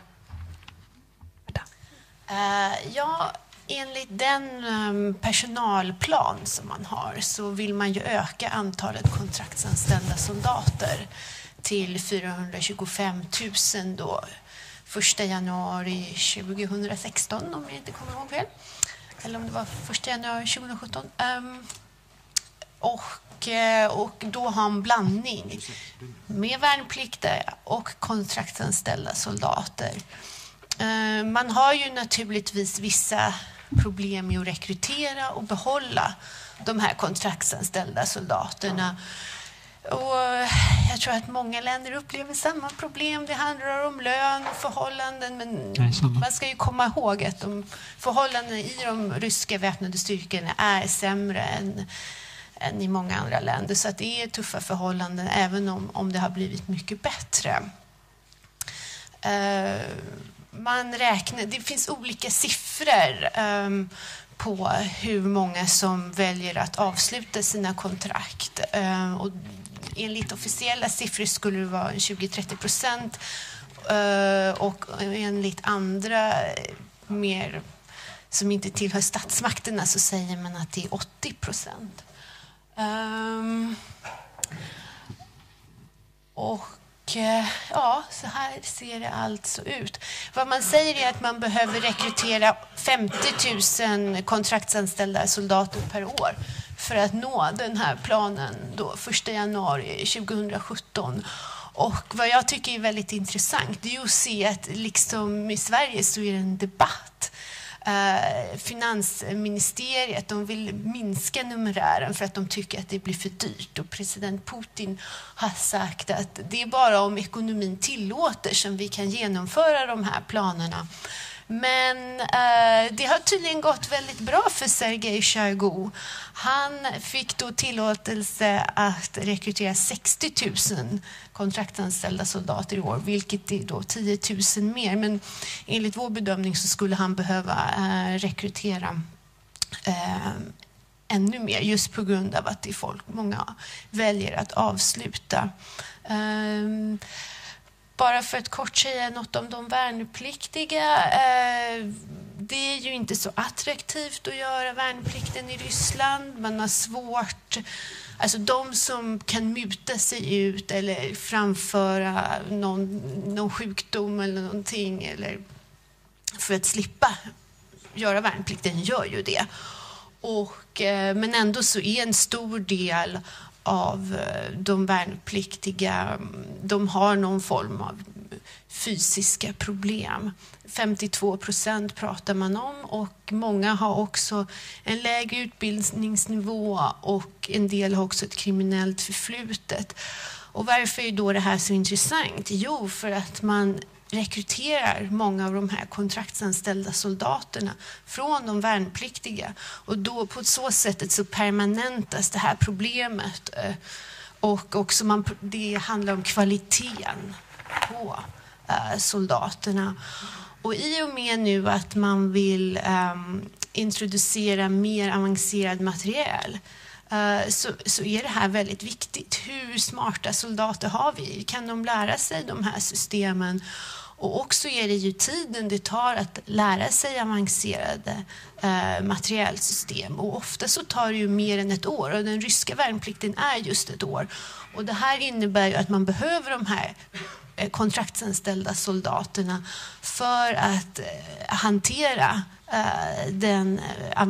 Eh, ja, enligt den ehm, personalplan som man har så vill man ju öka antalet kontraktsanställda soldater till 425 000 då 1 januari 2016 om jag inte kommer ihåg fel. Eller om det var 1 januari 2017. Ehm, och, och då ha en blandning med värnpliktiga och kontraktsanställda soldater. Uh, man har ju naturligtvis vissa problem med att rekrytera och behålla de här kontraktsanställda soldaterna. Och jag tror att många länder upplever samma problem. Det handlar om lön och förhållanden. Men man ska ju komma ihåg att de förhållandena i de ryska väpnade styrkorna är sämre än, än i många andra länder. Så att det är tuffa förhållanden även om, om det har blivit mycket bättre. Eh, man räknar, det finns olika siffror ehm, på hur många som väljer att avsluta sina kontrakt. Eh, och enligt officiella siffror skulle det vara 20-30 procent eh, och enligt andra mer som inte tillhör statsmakterna så säger man att det är 80 procent. Um, och eh, ja, så här ser det alltså ut. Vad man säger är att man behöver rekrytera 50 000 kontraktsanställda soldater per år för att nå den här planen då 1 januari 2017. Och vad jag tycker är väldigt intressant det är att se att liksom i Sverige så är det en debatt eh, finansministeriet de vill minska numerären för att de tycker att det blir för dyrt. Och president Putin har sagt att det är bara om ekonomin tillåter som vi kan genomföra de här planerna. Men eh, det har tydligen gått väldigt bra för Sergej Shoigu. Han fick då tillåtelse att rekrytera 60 000 kontraktanställda soldater i år, vilket är då 10 000 mer. Men enligt vår bedömning så skulle han behöva eh, rekrytera eh, ännu mer just på grund av att det är folk, många väljer att avsluta. Um, bara för att kort säga något om de värnpliktiga. Eh, det är ju inte så attraktivt att göra värnplikten i Ryssland. Man har svårt... Alltså de som kan muta sig ut eller framföra någon, någon sjukdom eller någonting eller för att slippa göra värnplikten gör ju det. Och, eh, men ändå så är en stor del av eh, de värnpliktiga mm, de har någon form av fysiska problem. 52 procent pratar man om och många har också en lägre utbildningsnivå och en del har också ett kriminellt förflutet. Och varför är då det här så intressant? Jo, för att man rekryterar många av de här kontraktsanställda soldaterna från de värnpliktiga. Och då på så sättet så permanentas det här problemet. Eh, och också man, det handlar om kvaliteten på eh, soldaterna. Och i och med nu att man vill um, introducera mer avancerad materiel uh, så, så, är det här väldigt viktigt. Hur smarta soldater har vi? Kan de lära sig de här systemen? Och också är det ju tiden det tar att lära sig avancerade eh, materielsystem. Och ofta så tar det ju mer än ett år och den ryska värnplikten är just ett år. Och det här innebär ju att man behöver de här eh, kontraktsanställda soldaterna för att eh, hantera eh, den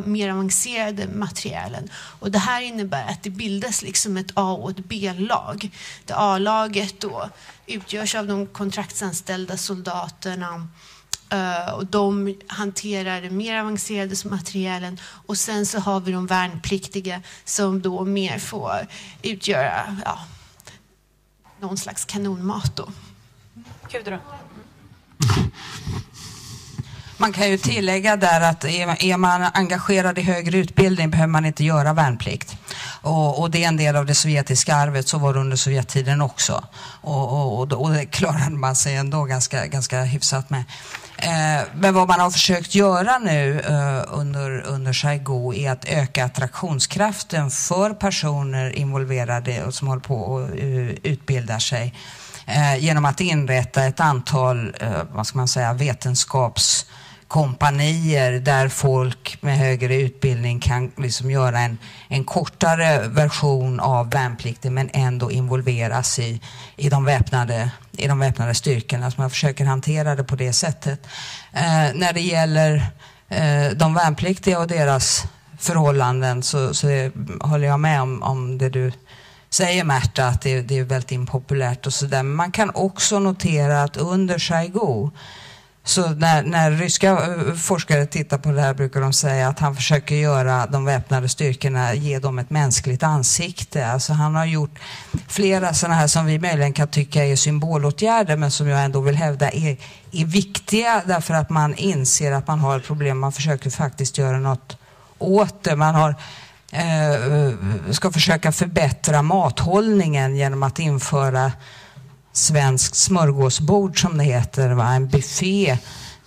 mer avancerade materielen. Och det här innebär att det bildas liksom ett A och ett B-lag. Det A-laget då utgörs av de kontraktsanställda soldaterna Eh, och de hanterar det mer avancerade materielen och sen så har vi de värnpliktiga som då mer får utgöra ja, någon slags kanonmat. Då. Gudrun? Man kan ju tillägga där att är man engagerad i högre utbildning behöver man inte göra värnplikt. Och, och, det är en del av det sovjetiska arvet, så var det under Sovjettiden också. Och, och, och det klarade man sig ändå ganska, ganska hyfsat med. Eh, men vad man har försökt göra nu eh, under, under Saigo är att öka attraktionskraften för personer involverade och som håller på att eh, utbilda sig eh, genom att inrätta ett antal, eh, vad ska man säga, vetenskaps kompanier där folk med högre utbildning kan liksom göra en, en kortare version av värnplikten men ändå involveras i, i, de, väpnade, i de väpnade styrkorna. Så man försöker hantera det på det sättet. Eh, när det gäller eh, de värnpliktiga och deras förhållanden så, så är, håller jag med om, om det du säger Märta, att det, det är väldigt impopulärt och sådär. Men man kan också notera att under Saigon så när, när, ryska eh, forskare tittar på det här brukar de säga att han försöker göra de väpnade styrkorna, ge dem ett mänskligt ansikte. Alltså han har gjort flera sådana här som vi möjligen kan tycka är symbolåtgärder men som jag ändå vill hävda är, är viktiga därför att man inser att man har ett problem. Man försöker faktiskt göra något åt det. Man har, eh, eh ska försöka förbättra mathållningen genom att införa svenskt smörgåsbord som det heter, va? en buffé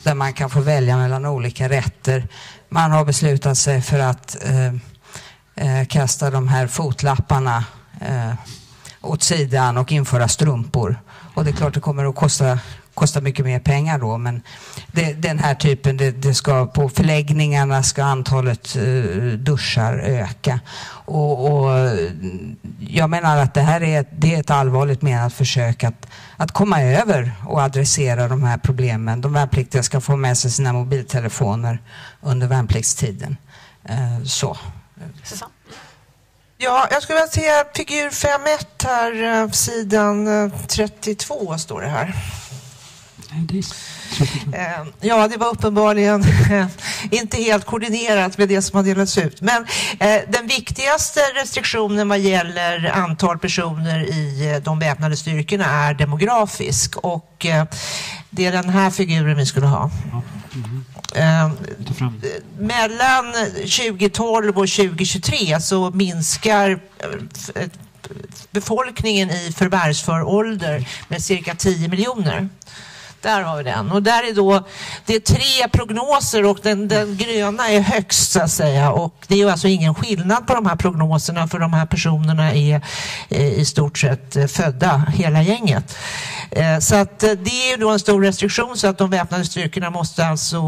där man kan få välja mellan olika rätter. Man har beslutat sig för att eh, eh, kasta de här fotlapparna eh, åt sidan och införa strumpor. Och det är klart det kommer att kosta kostar mycket mer pengar då men det, den här typen, det, det, ska, på förläggningarna ska antalet uh, duschar öka. Och, och, jag menar att det här är, det är ett allvarligt menat försök att, att komma över och adressera de här problemen. De värnpliktiga ska få med sig sina mobiltelefoner under värnpliktstiden. Uh, så. Ja, jag skulle vilja se figur 5.1 här, eh, sidan 32 står det här. Ja, det var uppenbarligen eh, inte helt koordinerat med det som har delats ut. Men eh, den viktigaste restriktionen vad gäller antal personer i eh, de väpnade styrkorna är demografisk och det är den här figuren vi skulle ha. Mellan 2012 och 2023 så minskar befolkningen i förvärvsför ålder med cirka 10 miljoner. Där har vi den. Och där är då, det är tre prognoser och den, den gröna är högst så att säga. Och det är alltså ingen skillnad på de här prognoserna för de här personerna är eh, i stort sett eh, födda, hela gänget. Eh, så att det är ju då en stor restriktion så att de väpnade styrkorna måste alltså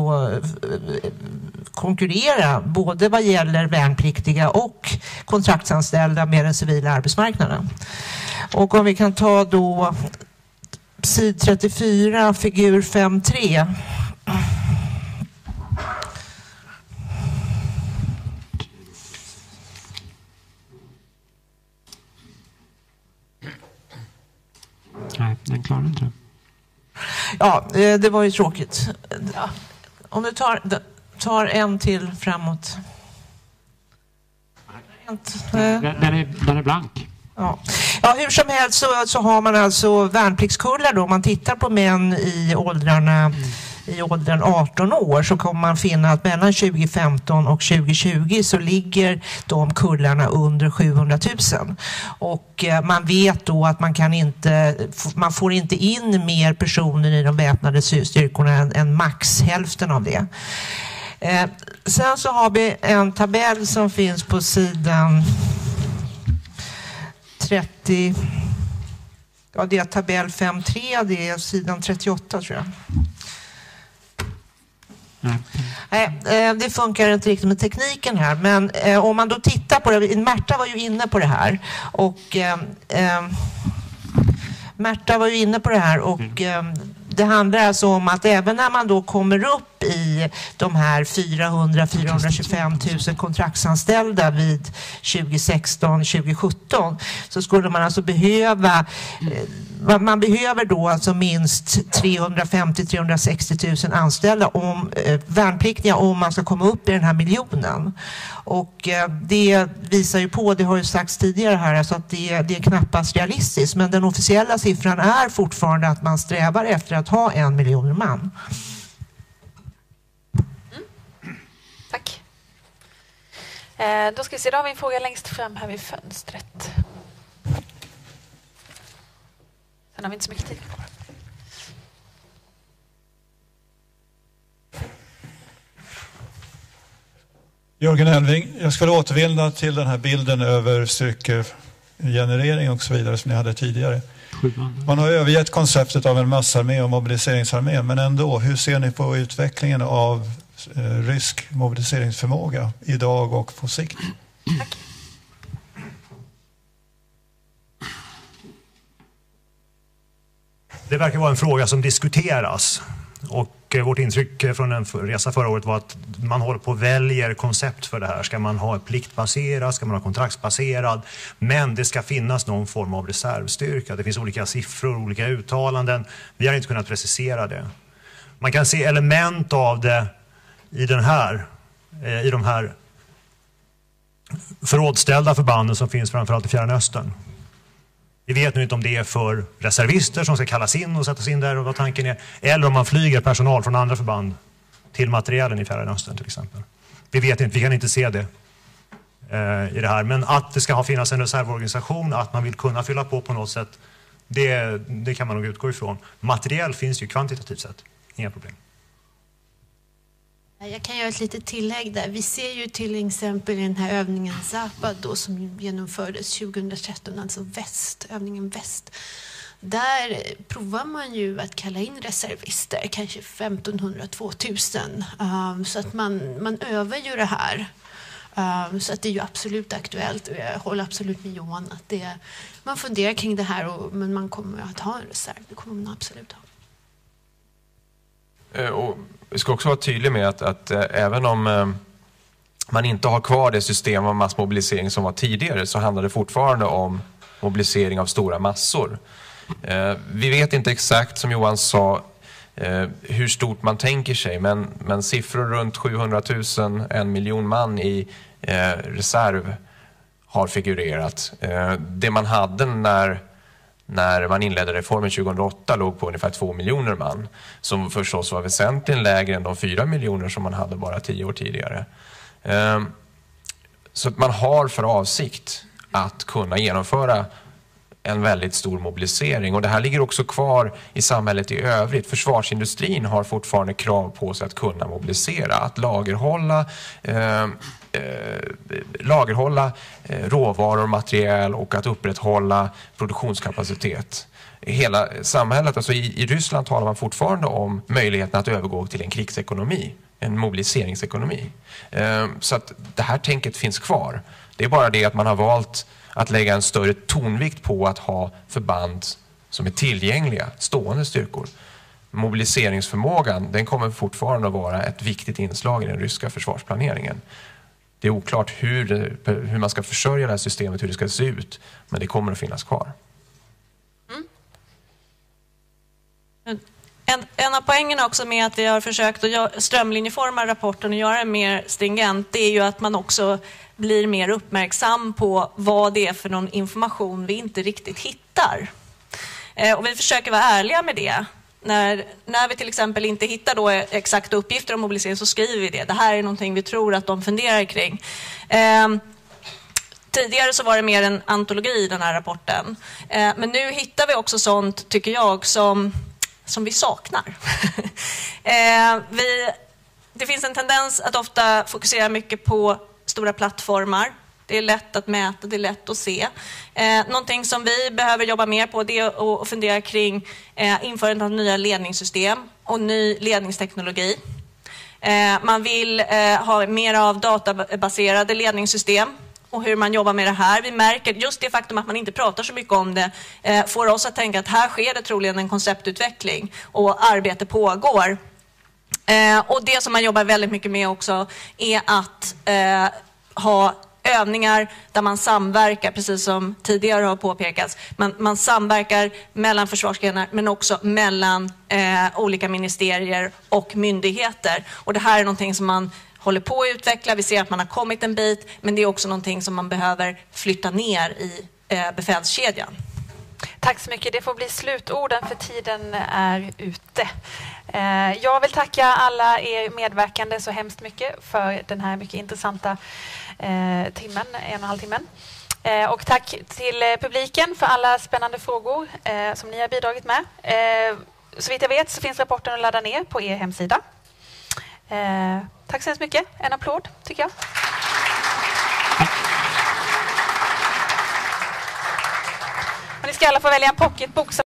konkurrera både vad gäller värnpliktiga och kontraktsanställda med den civila arbetsmarknaden. Och om vi kan ta då sid 34, figur 5.3. Nej. den klarar inte det. Ja, eh, det var ju tråkigt. Om du tar, tar en till framåt. Den, den, är, den är blank. Ja. ja, hur som helst så, så har man alltså värnpliktskullar då. Om man tittar på män i åldrarna i åldern 18 år så kommer man finna att mellan 2015 och 2020 så ligger de kullarna under 700 000. Och eh, man vet då att man kan inte, man får inte in mer personer i de väpnade styrkorna än, än max hälften av det. Eh, sen så har vi en tabell som finns på sidan 30 Ja, det är tabell 5.3, det är sidan 38 tror jag. Nej, eh, det funkar inte riktigt med tekniken här. Men eh, om man då tittar på det. Märta var ju inne på det här. Och eh, eh Märta var ju inne på det här och mm det handlar alltså om att även när man då kommer upp i de här 400-425 000 kontraktsanställda vid 2016-2017 så skulle man alltså behöva eh, man behöver då alltså minst 350-360 000 anställda om, eh, värnpliktiga om man ska komma upp i den här miljonen. Och eh, det visar ju på, det har ju sagts tidigare här, alltså att det, det är knappast realistiskt. Men den officiella siffran är fortfarande att man strävar efter att ha en miljon man. Mm. Tack. Eh, då ska vi se, då har vi en fråga längst fram här vid fönstret. Sen har vi inte så mycket tid kvar. Jörgen Elving, jag skulle återvända till den här bilden över styrkegenerering och så vidare som ni hade tidigare. Man har övergett konceptet av en massarmé och mobiliseringsarmé, men ändå, hur ser ni på utvecklingen av eh, rysk mobiliseringsförmåga idag och på sikt? Tack. Det verkar vara en fråga som diskuteras. Och eh, vårt intryck från en resa förra året var att man håller på och väljer koncept för det här. Ska man ha pliktbaserad, ska man ha kontraktsbaserad? Men det ska finnas någon form av reservstyrka. Det finns olika siffror, olika uttalanden. Vi har inte kunnat precisera det. Man kan se element av det i den här, eh, i de här förrådsställda förbanden som finns framförallt i Fjärran Östern. Vi vet nu inte om det är för reservister som ska kallas in och sättas in där och vad tanken är. Eller om man flyger personal från andra förband till materielen i Fjärran Östern till exempel. Vi vet inte, vi kan inte se det eh, i det här. Men att det ska finnas en reservorganisation, att man vill kunna fylla på på något sätt, det, det kan man nog utgå ifrån. Materiell finns ju kvantitativt sett, inga problem. Jag kan göra ett litet tillägg där. Vi ser ju till exempel i den här övningen Zapad då, som genomfördes 2013, alltså väst, övningen väst. Där provar man ju att kalla in reservister, kanske 1500-2000. Um, ehm, så att man, man övar ju det här. Um, så att det är ju absolut aktuellt och jag håller absolut med Johan att det, man funderar kring det här och, men man kommer att ha en reserv. Det kommer man absolut ha. Eh, och vi ska också vara tydliga med att, att eh, även om eh, man inte har kvar det system av massmobilisering som var tidigare så handlar det fortfarande om mobilisering av stora massor. Eh, vi vet inte exakt, som Johan sa, hur stort man tänker sig men, men siffror runt 700 000, en miljon man i reserv har figurerat. det man hade när när man inledde reformen 2008 låg på ungefär 2 miljoner man som förstås var väsentligen lägre än de 4 miljoner som man hade bara tio år tidigare. Ehm, så att man har för avsikt att kunna genomföra en väldigt stor mobilisering och det här ligger också kvar i samhället i övrigt. Försvarsindustrin har fortfarande krav på sig att kunna mobilisera, att lagerhålla ehm, Eh, lagerhålla eh, råvaror och material och att upprätthålla produktionskapacitet. Hela samhället, alltså i, i Ryssland talar man fortfarande om möjligheten att övergå till en krigsekonomi, en mobiliseringsekonomi. Eh, så att det här tänket finns kvar. Det är bara det att man har valt att lägga en större tonvikt på att ha förband som är tillgängliga, stående styrkor. Mobiliseringsförmågan den kommer fortfarande att vara ett viktigt inslag i den ryska försvarsplaneringen. Det är oklart hur, hur man ska försörja det här systemet, hur det ska se ut, men det kommer att finnas kvar. Mm. En, en av poängerna också med att vi har försökt att strömlinjeforma rapporten och göra den mer stringent, det är ju att man också blir mer uppmärksam på vad det är för någon information vi inte riktigt hittar. Eh, och vi försöker vara ärliga med det. När, när vi till exempel inte hittar då exakta uppgifter om mobilisering så skriver vi det. Det här är någonting vi tror att de funderar kring. Eh, tidigare så var det mer en antologi i den här rapporten. Eh, men nu hittar vi också sånt, tycker jag, som, som vi saknar. (laughs) eh, vi, det finns en tendens att ofta fokusera mycket på stora plattformar. Det är lätt att mäta, det är lätt att se. Eh, någonting som vi behöver jobba mer på det är att fundera kring eh, införandet av nya ledningssystem och ny ledningsteknologi. Eh, man vill eh, ha mer av databaserade ledningssystem och hur man jobbar med det här. Vi märker just det faktum att man inte pratar så mycket om det eh, får oss att tänka att här sker det troligen en konceptutveckling och arbete pågår. Eh, och det som man jobbar väldigt mycket med också är att eh, ha övningar där man samverkar, precis som tidigare har påpekats. Man, man samverkar mellan försvarsgrenar men också mellan eh, olika ministerier och myndigheter. Och det här är någonting som man håller på att utveckla. Vi ser att man har kommit en bit, men det är också någonting som man behöver flytta ner i eh, befälskedjan. Tack så mycket. Det får bli slutorden för tiden är ute. Eh, jag vill tacka alla er medverkande så hemskt mycket för den här mycket intressanta Eh, timmen, en och en halv timmen. Eh, och tack till eh, publiken för alla spännande frågor eh, som ni har bidragit med. Så vitt jag vet så finns rapporten att ladda ner på er hemsida. Tack så hemskt mycket. En applåd, tycker jag. Och ni ska alla få välja en pocketbok